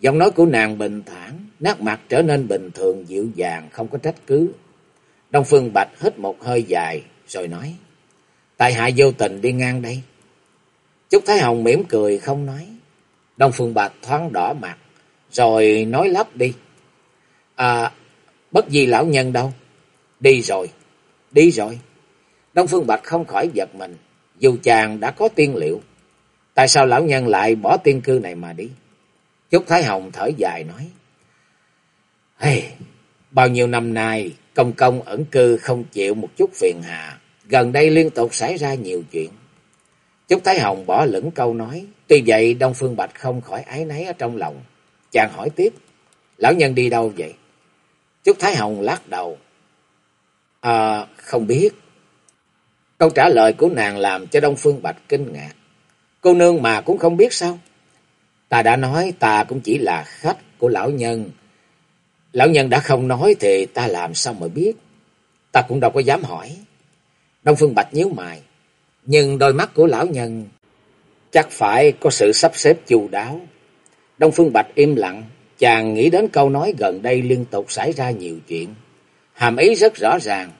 Giọng nói của nàng bình thản, nét mặt trở nên bình thường dịu dàng, không có trách cứ. Đông Phương Bạch hít một hơi dài, rồi nói, tại hạ vô tình đi ngang đây. Trúc Thái Hồng mỉm cười không nói. Đông Phương Bạch thoáng đỏ mặt, rồi nói lắp đi. À, bất di lão nhân đâu? Đi rồi, đi rồi. Đông Phương Bạch không khỏi giật mình, dù chàng đã có tiên liệu, tại sao lão nhân lại bỏ tiên cư này mà đi? trúc Thái Hồng thở dài nói. Hey, bao nhiêu năm nay, công công ẩn cư không chịu một chút phiền hà. Gần đây liên tục xảy ra nhiều chuyện. Chúc Thái Hồng bỏ lửng câu nói, Tuy vậy Đông Phương Bạch không khỏi ái náy ở trong lòng. Chàng hỏi tiếp, lão nhân đi đâu vậy? Trúc Thái Hồng lắc đầu. À, không biết. Câu trả lời của nàng làm cho Đông Phương Bạch kinh ngạc. Cô nương mà cũng không biết sao? Ta đã nói ta cũng chỉ là khách của lão nhân. Lão nhân đã không nói thì ta làm sao mà biết. Ta cũng đâu có dám hỏi. Đông Phương Bạch nhíu mày. Nhưng đôi mắt của lão nhân chắc phải có sự sắp xếp chu đáo. Đông Phương Bạch im lặng. Chàng nghĩ đến câu nói gần đây liên tục xảy ra nhiều chuyện. Hàm ý rất rõ ràng.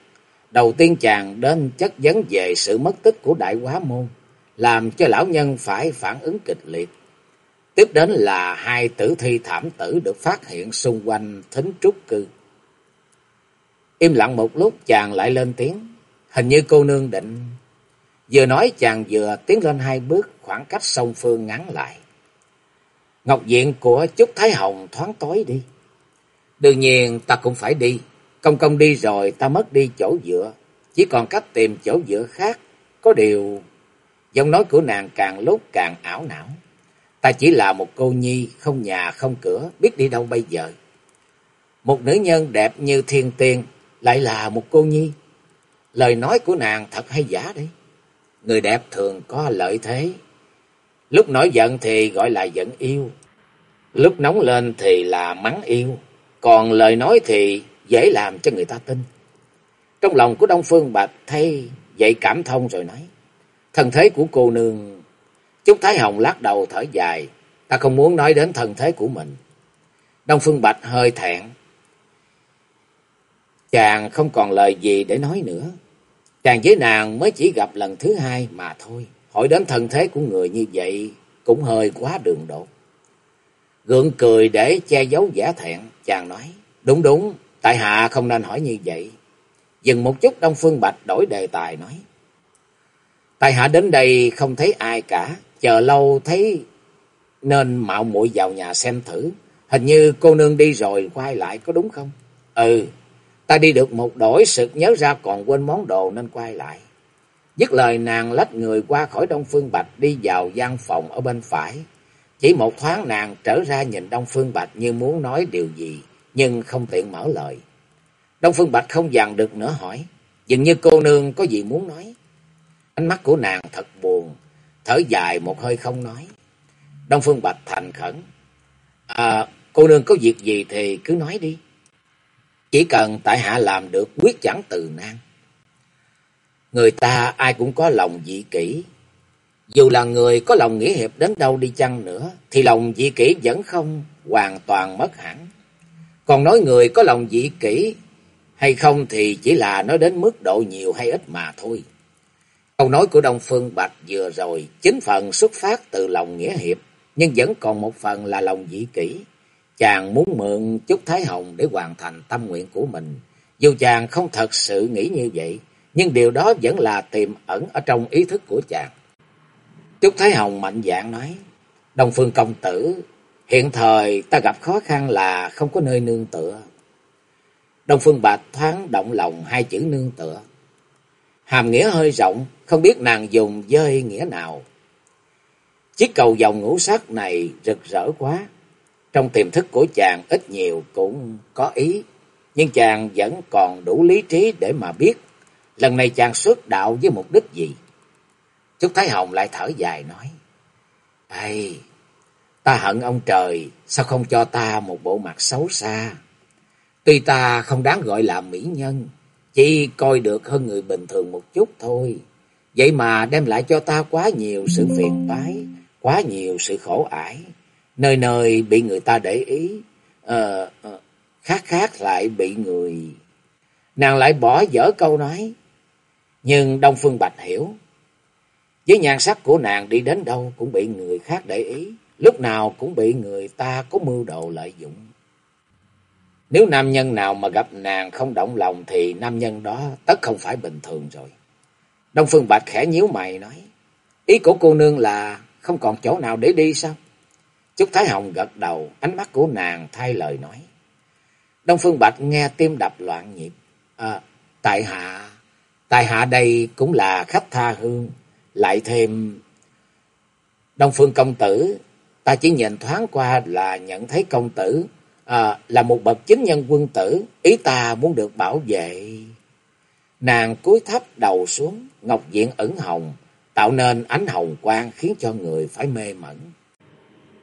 Đầu tiên chàng đến chất vấn về sự mất tích của đại quá môn. Làm cho lão nhân phải phản ứng kịch liệt. Tiếp đến là hai tử thi thảm tử được phát hiện xung quanh thính trúc cư. Im lặng một lúc, chàng lại lên tiếng. Hình như cô nương định. Vừa nói, chàng vừa tiến lên hai bước, khoảng cách song phương ngắn lại. Ngọc diện của Trúc Thái Hồng thoáng tối đi. Đương nhiên, ta cũng phải đi. Công công đi rồi, ta mất đi chỗ dựa. Chỉ còn cách tìm chỗ dựa khác. Có điều... Giọng nói của nàng càng lúc càng ảo não. Ta chỉ là một cô nhi, không nhà, không cửa, biết đi đâu bây giờ. Một nữ nhân đẹp như thiên tiên, lại là một cô nhi. Lời nói của nàng thật hay giả đấy. Người đẹp thường có lợi thế. Lúc nổi giận thì gọi là giận yêu. Lúc nóng lên thì là mắng yêu. Còn lời nói thì dễ làm cho người ta tin. Trong lòng của Đông Phương Bạch thấy vậy cảm thông rồi nói. thần thế của cô nương Trúc Thái Hồng lắc đầu thở dài, ta không muốn nói đến thân thế của mình. Đông Phương Bạch hơi thẹn. Chàng không còn lời gì để nói nữa. Chàng với nàng mới chỉ gặp lần thứ hai mà thôi. Hỏi đến thân thế của người như vậy cũng hơi quá đường đột. Gượng cười để che giấu giả thẹn, chàng nói. Đúng đúng, tại hạ không nên hỏi như vậy. Dừng một chút Đông Phương Bạch đổi đề tài nói. Tại hạ đến đây không thấy ai cả, chờ lâu thấy nên mạo muội vào nhà xem thử. Hình như cô nương đi rồi quay lại có đúng không? Ừ, ta đi được một đổi sực nhớ ra còn quên món đồ nên quay lại. Dứt lời nàng lách người qua khỏi Đông Phương Bạch đi vào gian phòng ở bên phải. Chỉ một thoáng nàng trở ra nhìn Đông Phương Bạch như muốn nói điều gì, nhưng không tiện mở lời. Đông Phương Bạch không dằn được nữa hỏi, dường như cô nương có gì muốn nói. Ánh mắt của nàng thật buồn, thở dài một hơi không nói. Đông Phương Bạch thành khẩn. À, cô nương có việc gì thì cứ nói đi. Chỉ cần tại hạ làm được quyết chẳng từ nan. Người ta ai cũng có lòng dị kỷ. Dù là người có lòng nghĩa hiệp đến đâu đi chăng nữa, thì lòng dị kỷ vẫn không hoàn toàn mất hẳn. Còn nói người có lòng dị kỷ hay không thì chỉ là nói đến mức độ nhiều hay ít mà thôi. Câu nói của Đông Phương Bạch vừa rồi chính phần xuất phát từ lòng nghĩa hiệp, nhưng vẫn còn một phần là lòng dĩ kỷ. Chàng muốn mượn chút Thái Hồng để hoàn thành tâm nguyện của mình. Dù chàng không thật sự nghĩ như vậy, nhưng điều đó vẫn là tiềm ẩn ở trong ý thức của chàng. Trúc Thái Hồng mạnh dạn nói, Đông Phương Công Tử, hiện thời ta gặp khó khăn là không có nơi nương tựa. Đông Phương Bạch thoáng động lòng hai chữ nương tựa. Hàm nghĩa hơi rộng, không biết nàng dùng dơi nghĩa nào. Chiếc cầu vòng ngũ sắc này rực rỡ quá. Trong tiềm thức của chàng ít nhiều cũng có ý. Nhưng chàng vẫn còn đủ lý trí để mà biết lần này chàng xuất đạo với mục đích gì. Trúc Thái Hồng lại thở dài nói. Ây, ta hận ông trời, sao không cho ta một bộ mặt xấu xa. Tuy ta không đáng gọi là mỹ nhân, chỉ coi được hơn người bình thường một chút thôi. Vậy mà đem lại cho ta quá nhiều sự phiền toái, quá nhiều sự khổ ải. Nơi nơi bị người ta để ý, ờ, ờ, khác khác lại bị người... Nàng lại bỏ dở câu nói. Nhưng Đông Phương Bạch hiểu. Với nhan sắc của nàng đi đến đâu cũng bị người khác để ý. Lúc nào cũng bị người ta có mưu đồ lợi dụng. Nếu nam nhân nào mà gặp nàng không động lòng thì nam nhân đó tất không phải bình thường rồi. Đông Phương Bạch khẽ nhíu mày nói. Ý của cô nương là không còn chỗ nào để đi sao? Trúc Thái Hồng gật đầu, ánh mắt của nàng thay lời nói. Đông Phương Bạch nghe tim đập loạn nhịp. À, tại hạ, tại hạ đây cũng là khách tha hương, lại thêm... Đông Phương công tử, ta chỉ nhìn thoáng qua là nhận thấy công tử à, là một bậc chính nhân quân tử, ý ta muốn được bảo vệ. Nàng cúi thấp đầu xuống, ngọc diện ẩn hồng, tạo nên ánh hồng quang khiến cho người phải mê mẩn.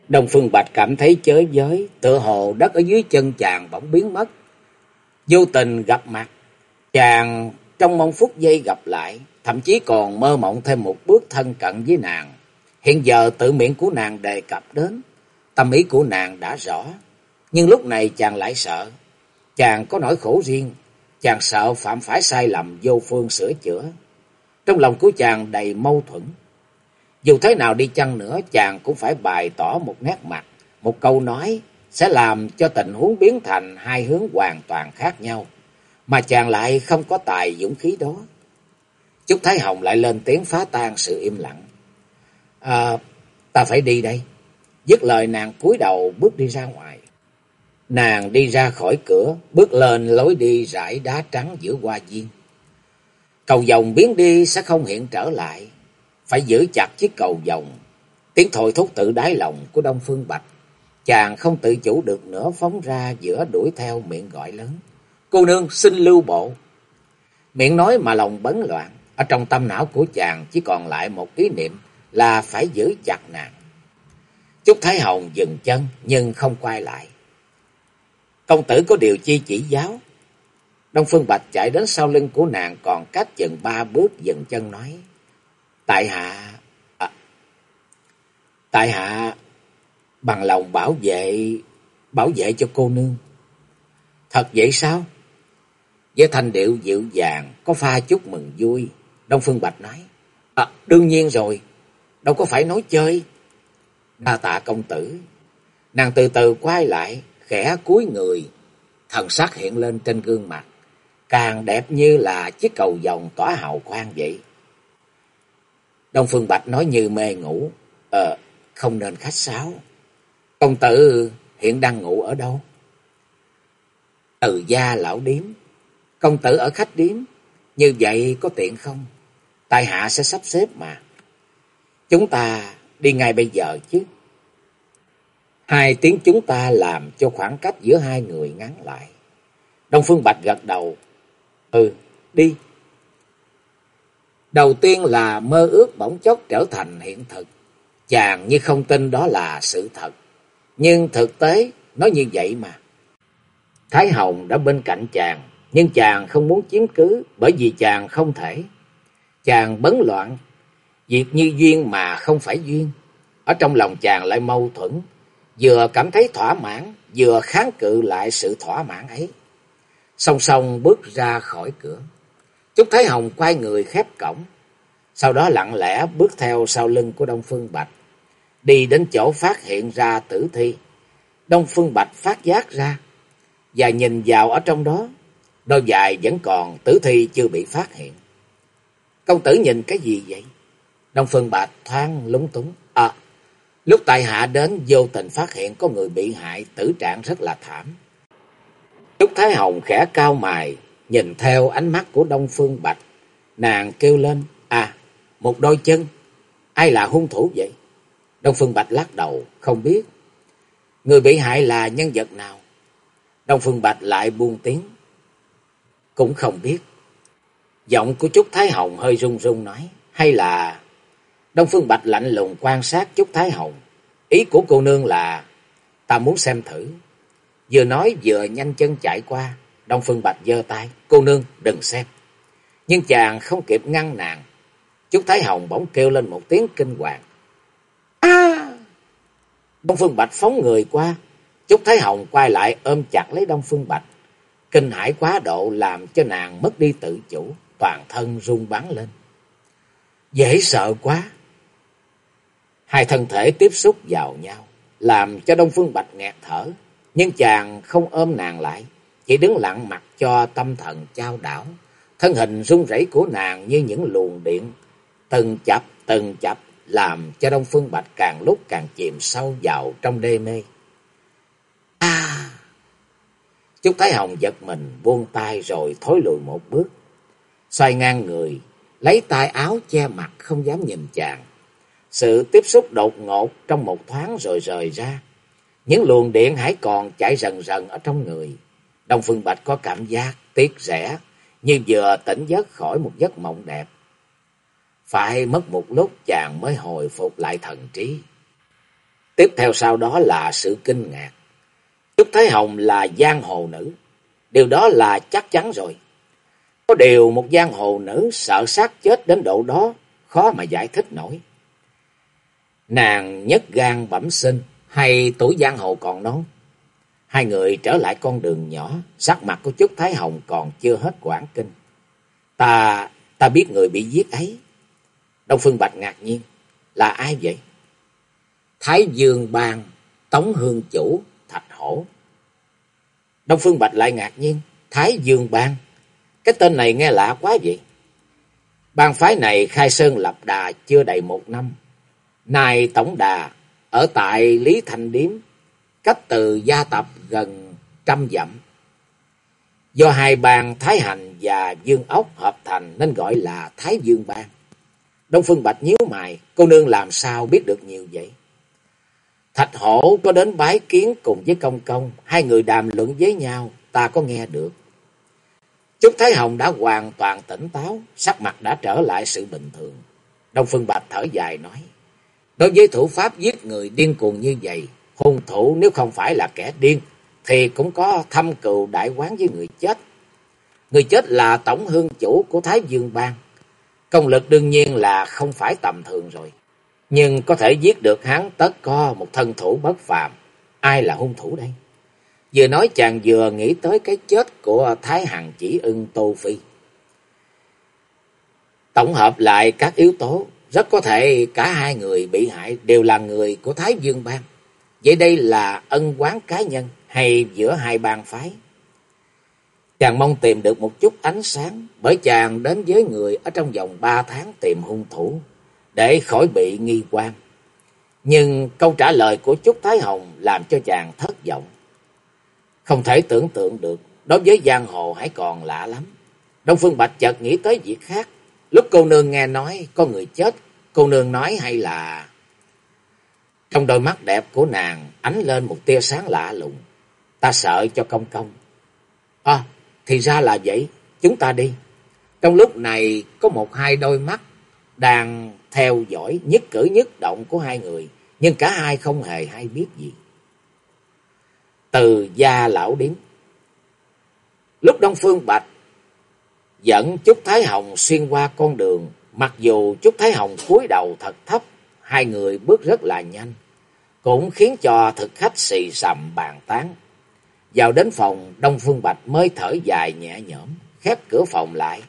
Đông Phương Bạch cảm thấy chới giới, tựa hồ đất ở dưới chân chàng bỗng biến mất. Vô tình gặp mặt, chàng trong mong phút giây gặp lại, thậm chí còn mơ mộng thêm một bước thân cận với nàng. Hiện giờ tự miệng của nàng đề cập đến, tâm ý của nàng đã rõ, nhưng lúc này chàng lại sợ. Chàng có nỗi khổ riêng, chàng sợ phạm phải sai lầm vô phương sửa chữa. Trong lòng của chàng đầy mâu thuẫn. Dù thế nào đi chăng nữa, chàng cũng phải bày tỏ một nét mặt, một câu nói sẽ làm cho tình huống biến thành hai hướng hoàn toàn khác nhau. Mà chàng lại không có tài dũng khí đó. Chúc Thái Hồng lại lên tiếng phá tan sự im lặng. À, ta phải đi đây. Dứt lời nàng cúi đầu bước đi ra ngoài. Nàng đi ra khỏi cửa, bước lên lối đi rải đá trắng giữa hoa viên. Cầu vòng biến đi sẽ không hiện trở lại. Phải giữ chặt chiếc cầu vòng. Tiếng thổi thúc tự đáy lòng của Đông Phương Bạch. Chàng không tự chủ được nữa, phóng ra giữa đuổi theo miệng gọi lớn. Cô nương, xin lưu bộ. Miệng nói mà lòng bấn loạn. Ở trong tâm não của chàng chỉ còn lại một ý niệm là phải giữ chặt nàng. Trúc Thái Hồng dừng chân nhưng không quay lại. Công tử có điều chi chỉ giáo. Đông Phương Bạch chạy đến sau lưng của nàng còn cách chừng ba bước dừng chân nói. Tại hạ... À, tại hạ bằng lòng bảo vệ... bảo vệ cho cô nương. Thật vậy sao? Với thanh điệu dịu dàng, có pha chút mừng vui. Đông Phương Bạch nói. À, đương nhiên rồi, đâu có phải nói chơi. Đa tạ công tử. Nàng từ từ quay lại, khẽ cúi người, thần sắc hiện lên trên gương mặt, càng đẹp như là chiếc cầu vòng tỏa hào quang vậy. Đông Phương Bạch nói như mê ngủ, Ờ, không nên khách sáo. Công tử hiện đang ngủ ở đâu? Từ gia lão điếm. Công tử ở khách điếm, như vậy có tiện không? Tại hạ sẽ sắp xếp mà. Chúng ta đi ngay bây giờ chứ. Hai tiếng chúng ta làm cho khoảng cách giữa hai người ngắn lại. Đông Phương Bạch gật đầu. Ừ, đi. Đầu tiên là mơ ước bỗng chốc trở thành hiện thực. Chàng như không tin đó là sự thật. Nhưng thực tế nó như vậy mà. Thái Hồng đã bên cạnh chàng. Nhưng chàng không muốn chiếm cứ bởi vì chàng không thể. Chàng bấn loạn. Việc như duyên mà không phải duyên. Ở trong lòng chàng lại mâu thuẫn vừa cảm thấy thỏa mãn, vừa kháng cự lại sự thỏa mãn ấy. Song song bước ra khỏi cửa. Trúc Thái Hồng quay người khép cổng, sau đó lặng lẽ bước theo sau lưng của Đông Phương Bạch, đi đến chỗ phát hiện ra tử thi. Đông Phương Bạch phát giác ra, và nhìn vào ở trong đó, đôi dài vẫn còn tử thi chưa bị phát hiện. Công tử nhìn cái gì vậy? Đông Phương Bạch thoáng lúng túng. À, Lúc tại hạ đến vô tình phát hiện có người bị hại tử trạng rất là thảm. Trúc Thái Hồng khẽ cao mài, nhìn theo ánh mắt của Đông Phương Bạch. Nàng kêu lên, à, một đôi chân, ai là hung thủ vậy? Đông Phương Bạch lắc đầu, không biết. Người bị hại là nhân vật nào? Đông Phương Bạch lại buông tiếng. Cũng không biết. Giọng của Trúc Thái Hồng hơi run run nói, hay là Đông Phương Bạch lạnh lùng quan sát trúc Thái Hồng. Ý của cô nương là ta muốn xem thử. Vừa nói vừa nhanh chân chạy qua. Đông Phương Bạch giơ tay. Cô nương đừng xem. Nhưng chàng không kịp ngăn nàng. trúc Thái Hồng bỗng kêu lên một tiếng kinh hoàng. À! Đông Phương Bạch phóng người qua. trúc Thái Hồng quay lại ôm chặt lấy Đông Phương Bạch. Kinh hãi quá độ làm cho nàng mất đi tự chủ. Toàn thân run bắn lên. Dễ sợ quá. Hai thân thể tiếp xúc vào nhau, làm cho Đông Phương Bạch nghẹt thở. Nhưng chàng không ôm nàng lại, chỉ đứng lặng mặt cho tâm thần trao đảo. Thân hình run rẩy của nàng như những luồng điện, từng chập từng chập làm cho Đông Phương Bạch càng lúc càng chìm sâu vào trong đê mê. À! Trúc Thái Hồng giật mình buông tay rồi thối lùi một bước. Xoay ngang người, lấy tay áo che mặt không dám nhìn chàng. Sự tiếp xúc đột ngột trong một thoáng rồi rời ra. Những luồng điện hãy còn chạy rần rần ở trong người. Đông Phương Bạch có cảm giác tiếc rẻ, như vừa tỉnh giấc khỏi một giấc mộng đẹp. Phải mất một lúc chàng mới hồi phục lại thần trí. Tiếp theo sau đó là sự kinh ngạc. Trúc Thái Hồng là giang hồ nữ. Điều đó là chắc chắn rồi. Có điều một giang hồ nữ sợ sát chết đến độ đó, khó mà giải thích nổi. Nàng nhất gan bẩm sinh, hay tuổi giang hồ còn non? Hai người trở lại con đường nhỏ, sắc mặt của Trúc Thái Hồng còn chưa hết quảng kinh. Ta, ta biết người bị giết ấy. Đông Phương Bạch ngạc nhiên, là ai vậy? Thái Dương Bang, Tống Hương Chủ, Thạch Hổ. Đông Phương Bạch lại ngạc nhiên, Thái Dương Bang, cái tên này nghe lạ quá vậy. Bang phái này khai sơn lập đà chưa đầy một năm. Nay tổng đà ở tại Lý Thành Điếm, cách từ gia tập gần trăm dặm. Do hai bang Thái Hành và Dương Ốc hợp thành nên gọi là Thái Dương Bang. Đông Phương Bạch nhíu mày, cô nương làm sao biết được nhiều vậy? Thạch hổ có đến bái kiến cùng với công công, hai người đàm luận với nhau, ta có nghe được. Trúc Thái Hồng đã hoàn toàn tỉnh táo, sắc mặt đã trở lại sự bình thường. Đông Phương Bạch thở dài nói, đối với thủ pháp giết người điên cuồng như vậy, hung thủ nếu không phải là kẻ điên, thì cũng có thâm cừu đại quán với người chết. Người chết là tổng hương chủ của Thái Dương Bang. Công lực đương nhiên là không phải tầm thường rồi. Nhưng có thể giết được hắn tất có một thân thủ bất phàm. Ai là hung thủ đây? Vừa nói chàng vừa nghĩ tới cái chết của Thái Hằng chỉ ưng Tô Phi. Tổng hợp lại các yếu tố, rất có thể cả hai người bị hại đều là người của Thái Dương Bang. Vậy đây là ân quán cá nhân hay giữa hai bang phái? Chàng mong tìm được một chút ánh sáng bởi chàng đến với người ở trong vòng ba tháng tìm hung thủ để khỏi bị nghi quan. Nhưng câu trả lời của Trúc Thái Hồng làm cho chàng thất vọng. Không thể tưởng tượng được, đối với giang hồ hãy còn lạ lắm. Đông Phương Bạch chợt nghĩ tới việc khác. Lúc cô nương nghe nói có người chết, cô nương nói hay là... Trong đôi mắt đẹp của nàng ánh lên một tia sáng lạ lùng. Ta sợ cho công công. À, thì ra là vậy, chúng ta đi. Trong lúc này có một hai đôi mắt đang theo dõi nhất cử nhất động của hai người, nhưng cả hai không hề hay biết gì. Từ gia lão đến, Lúc Đông Phương Bạch dẫn Trúc Thái Hồng xuyên qua con đường, mặc dù Trúc Thái Hồng cúi đầu thật thấp, hai người bước rất là nhanh, cũng khiến cho thực khách xì xầm bàn tán. Vào đến phòng, Đông Phương Bạch mới thở dài nhẹ nhõm, khép cửa phòng lại,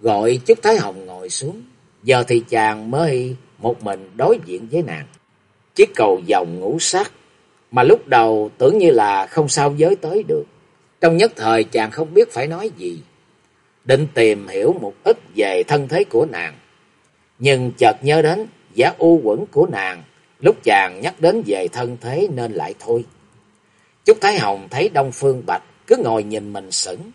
gọi Trúc Thái Hồng ngồi xuống. Giờ thì chàng mới một mình đối diện với nàng. Chiếc cầu vòng ngũ sắc mà lúc đầu tưởng như là không sao giới tới được. Trong nhất thời chàng không biết phải nói gì. Định tìm hiểu một ít về thân thế của nàng. Nhưng chợt nhớ đến giá u quẩn của nàng. Lúc chàng nhắc đến về thân thế nên lại thôi. Trúc Thái Hồng thấy Đông Phương Bạch cứ ngồi nhìn mình sững.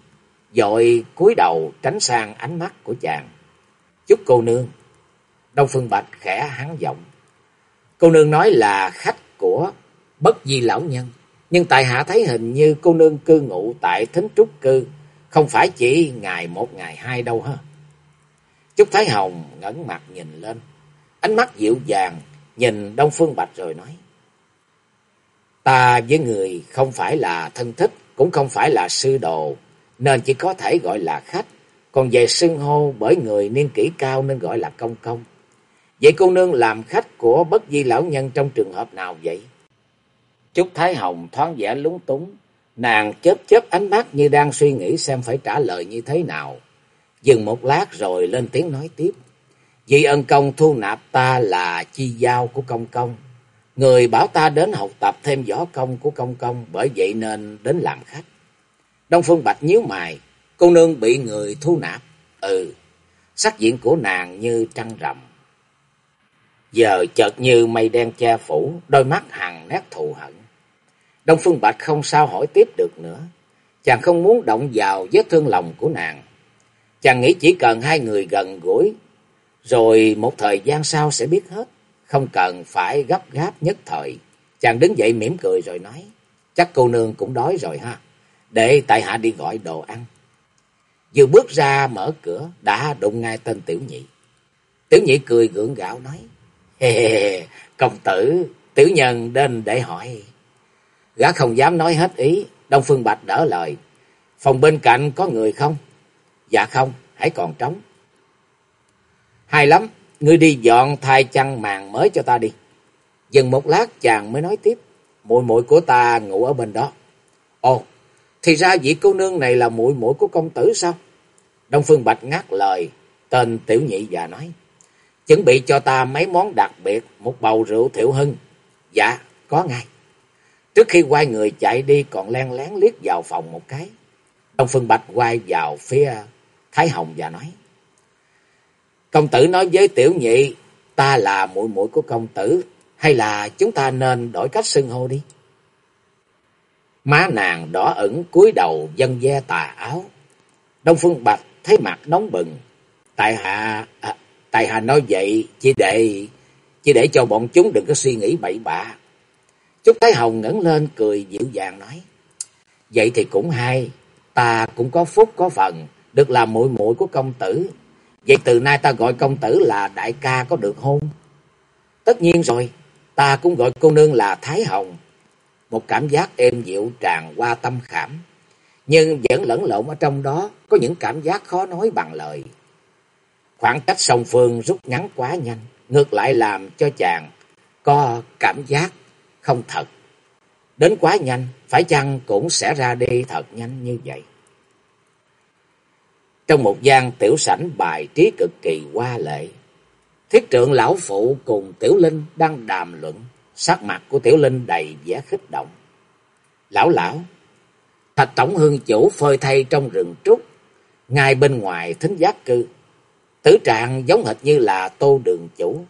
Rồi cúi đầu tránh sang ánh mắt của chàng. Chúc cô nương. Đông Phương Bạch khẽ hắn giọng. Cô nương nói là khách của bất di lão nhân. Nhưng tại hạ thấy hình như cô nương cư ngụ tại thính trúc cư. Không phải chỉ ngày một ngày hai đâu ha. Trúc Thái Hồng ngẩng mặt nhìn lên. Ánh mắt dịu dàng nhìn Đông Phương Bạch rồi nói. Ta với người không phải là thân thích, cũng không phải là sư đồ, nên chỉ có thể gọi là khách. Còn về xưng hô bởi người niên kỷ cao nên gọi là công công. Vậy cô nương làm khách của bất di lão nhân trong trường hợp nào vậy? Trúc Thái Hồng thoáng vẻ lúng túng, nàng chớp chớp ánh mắt như đang suy nghĩ xem phải trả lời như thế nào. Dừng một lát rồi lên tiếng nói tiếp. Vì ân công thu nạp ta là chi giao của công công. Người bảo ta đến học tập thêm võ công của công công, bởi vậy nên đến làm khách. Đông Phương Bạch nhíu mày, cô nương bị người thu nạp. Ừ, sắc diện của nàng như trăng rằm. Giờ chợt như mây đen che phủ, đôi mắt hằng nét thù hận. Đông Phương Bạch không sao hỏi tiếp được nữa. Chàng không muốn động vào vết thương lòng của nàng. Chàng nghĩ chỉ cần hai người gần gũi, rồi một thời gian sau sẽ biết hết. không cần phải gấp gáp nhất thời. Chàng đứng dậy mỉm cười rồi nói, chắc cô nương cũng đói rồi ha, để tại hạ đi gọi đồ ăn. Vừa bước ra mở cửa, đã đụng ngay tên tiểu nhị. Tiểu nhị cười gượng gạo nói, hề, hê công tử, tiểu nhân đến để hỏi. Gã không dám nói hết ý, Đông Phương Bạch đỡ lời. Phòng bên cạnh có người không? Dạ không, hãy còn trống. Hay lắm, ngươi đi dọn thay chăn màn mới cho ta đi. Dừng một lát chàng mới nói tiếp. Muội muội của ta ngủ ở bên đó. Ồ, thì ra vị cô nương này là muội muội của công tử sao? Đông Phương Bạch ngắt lời, tên tiểu nhị già nói. Chuẩn bị cho ta mấy món đặc biệt, một bầu rượu thiệu hưng. Dạ, có ngay. Trước khi quay người chạy đi còn len lén liếc vào phòng một cái. Đông Phương Bạch quay vào phía Thái Hồng và nói. Công tử nói với tiểu nhị, ta là muội muội của công tử, hay là chúng ta nên đổi cách xưng hô đi? Má nàng đỏ ẩn cúi đầu dân ve tà áo. Đông Phương Bạch thấy mặt nóng bừng. Tại hạ, à, tại hạ nói vậy chỉ để, chỉ để cho bọn chúng đừng có suy nghĩ bậy bạ. Trúc Thái Hồng ngẩng lên cười dịu dàng nói. Vậy thì cũng hay, ta cũng có phúc có phần, được làm muội muội của công tử. Vậy từ nay ta gọi công tử là đại ca có được hôn? Tất nhiên rồi, ta cũng gọi cô nương là Thái Hồng. Một cảm giác êm dịu tràn qua tâm khảm. Nhưng vẫn lẫn lộn ở trong đó, có những cảm giác khó nói bằng lời. Khoảng cách song phương rút ngắn quá nhanh, ngược lại làm cho chàng có cảm giác không thật. Đến quá nhanh, phải chăng cũng sẽ ra đi thật nhanh như vậy. Trong một gian tiểu sảnh bài trí cực kỳ hoa lệ, thiết trượng lão phụ cùng Tiểu Linh đang đàm luận, sắc mặt của Tiểu Linh đầy vẻ khích động. Lão lão, thạch tổng hương chủ phơi thay trong rừng trúc, ngay bên ngoài thính giác cư. Tử trạng giống hệt như là tô đường chủ.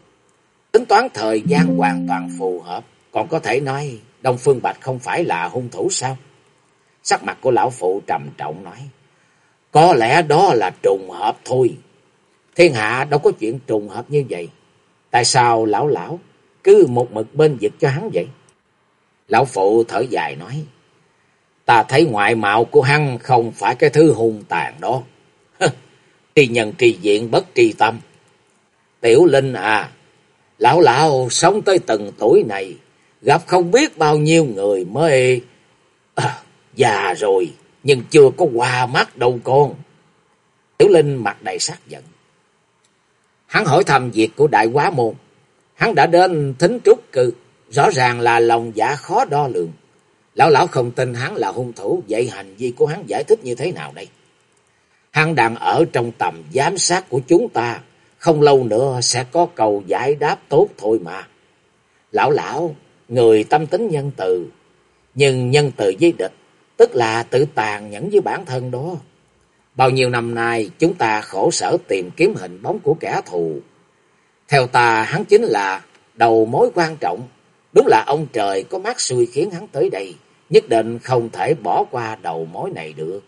Tính toán thời gian hoàn toàn phù hợp, còn có thể nói Đông Phương Bạch không phải là hung thủ sao? Sắc mặt của lão phụ trầm trọng nói. Có lẽ đó là trùng hợp thôi. Thiên hạ đâu có chuyện trùng hợp như vậy. Tại sao lão lão cứ một mực bên vực cho hắn vậy? Lão phụ thở dài nói. Ta thấy ngoại mạo của hắn không phải cái thứ hung tàn đó. Tri nhân tri diện bất tri tâm. Tiểu Linh à, lão lão sống tới từng tuổi này, gặp không biết bao nhiêu người mới à, già rồi, nhưng chưa có qua mắt đâu con. Tiểu Linh mặt đầy sắc giận. Hắn hỏi thăm việc của đại quá môn. Hắn đã đến thính trúc cư, rõ ràng là lòng dạ khó đo lường. Lão lão không tin hắn là hung thủ, vậy hành vi của hắn giải thích như thế nào đây? Hắn đang ở trong tầm giám sát của chúng ta, không lâu nữa sẽ có cầu giải đáp tốt thôi mà. Lão lão, người tâm tính nhân từ, nhưng nhân từ với địch, tức là tự tàn nhẫn với bản thân đó. Bao nhiêu năm nay chúng ta khổ sở tìm kiếm hình bóng của kẻ thù. Theo ta hắn chính là đầu mối quan trọng. Đúng là ông trời có mắt xui khiến hắn tới đây. Nhất định không thể bỏ qua đầu mối này được.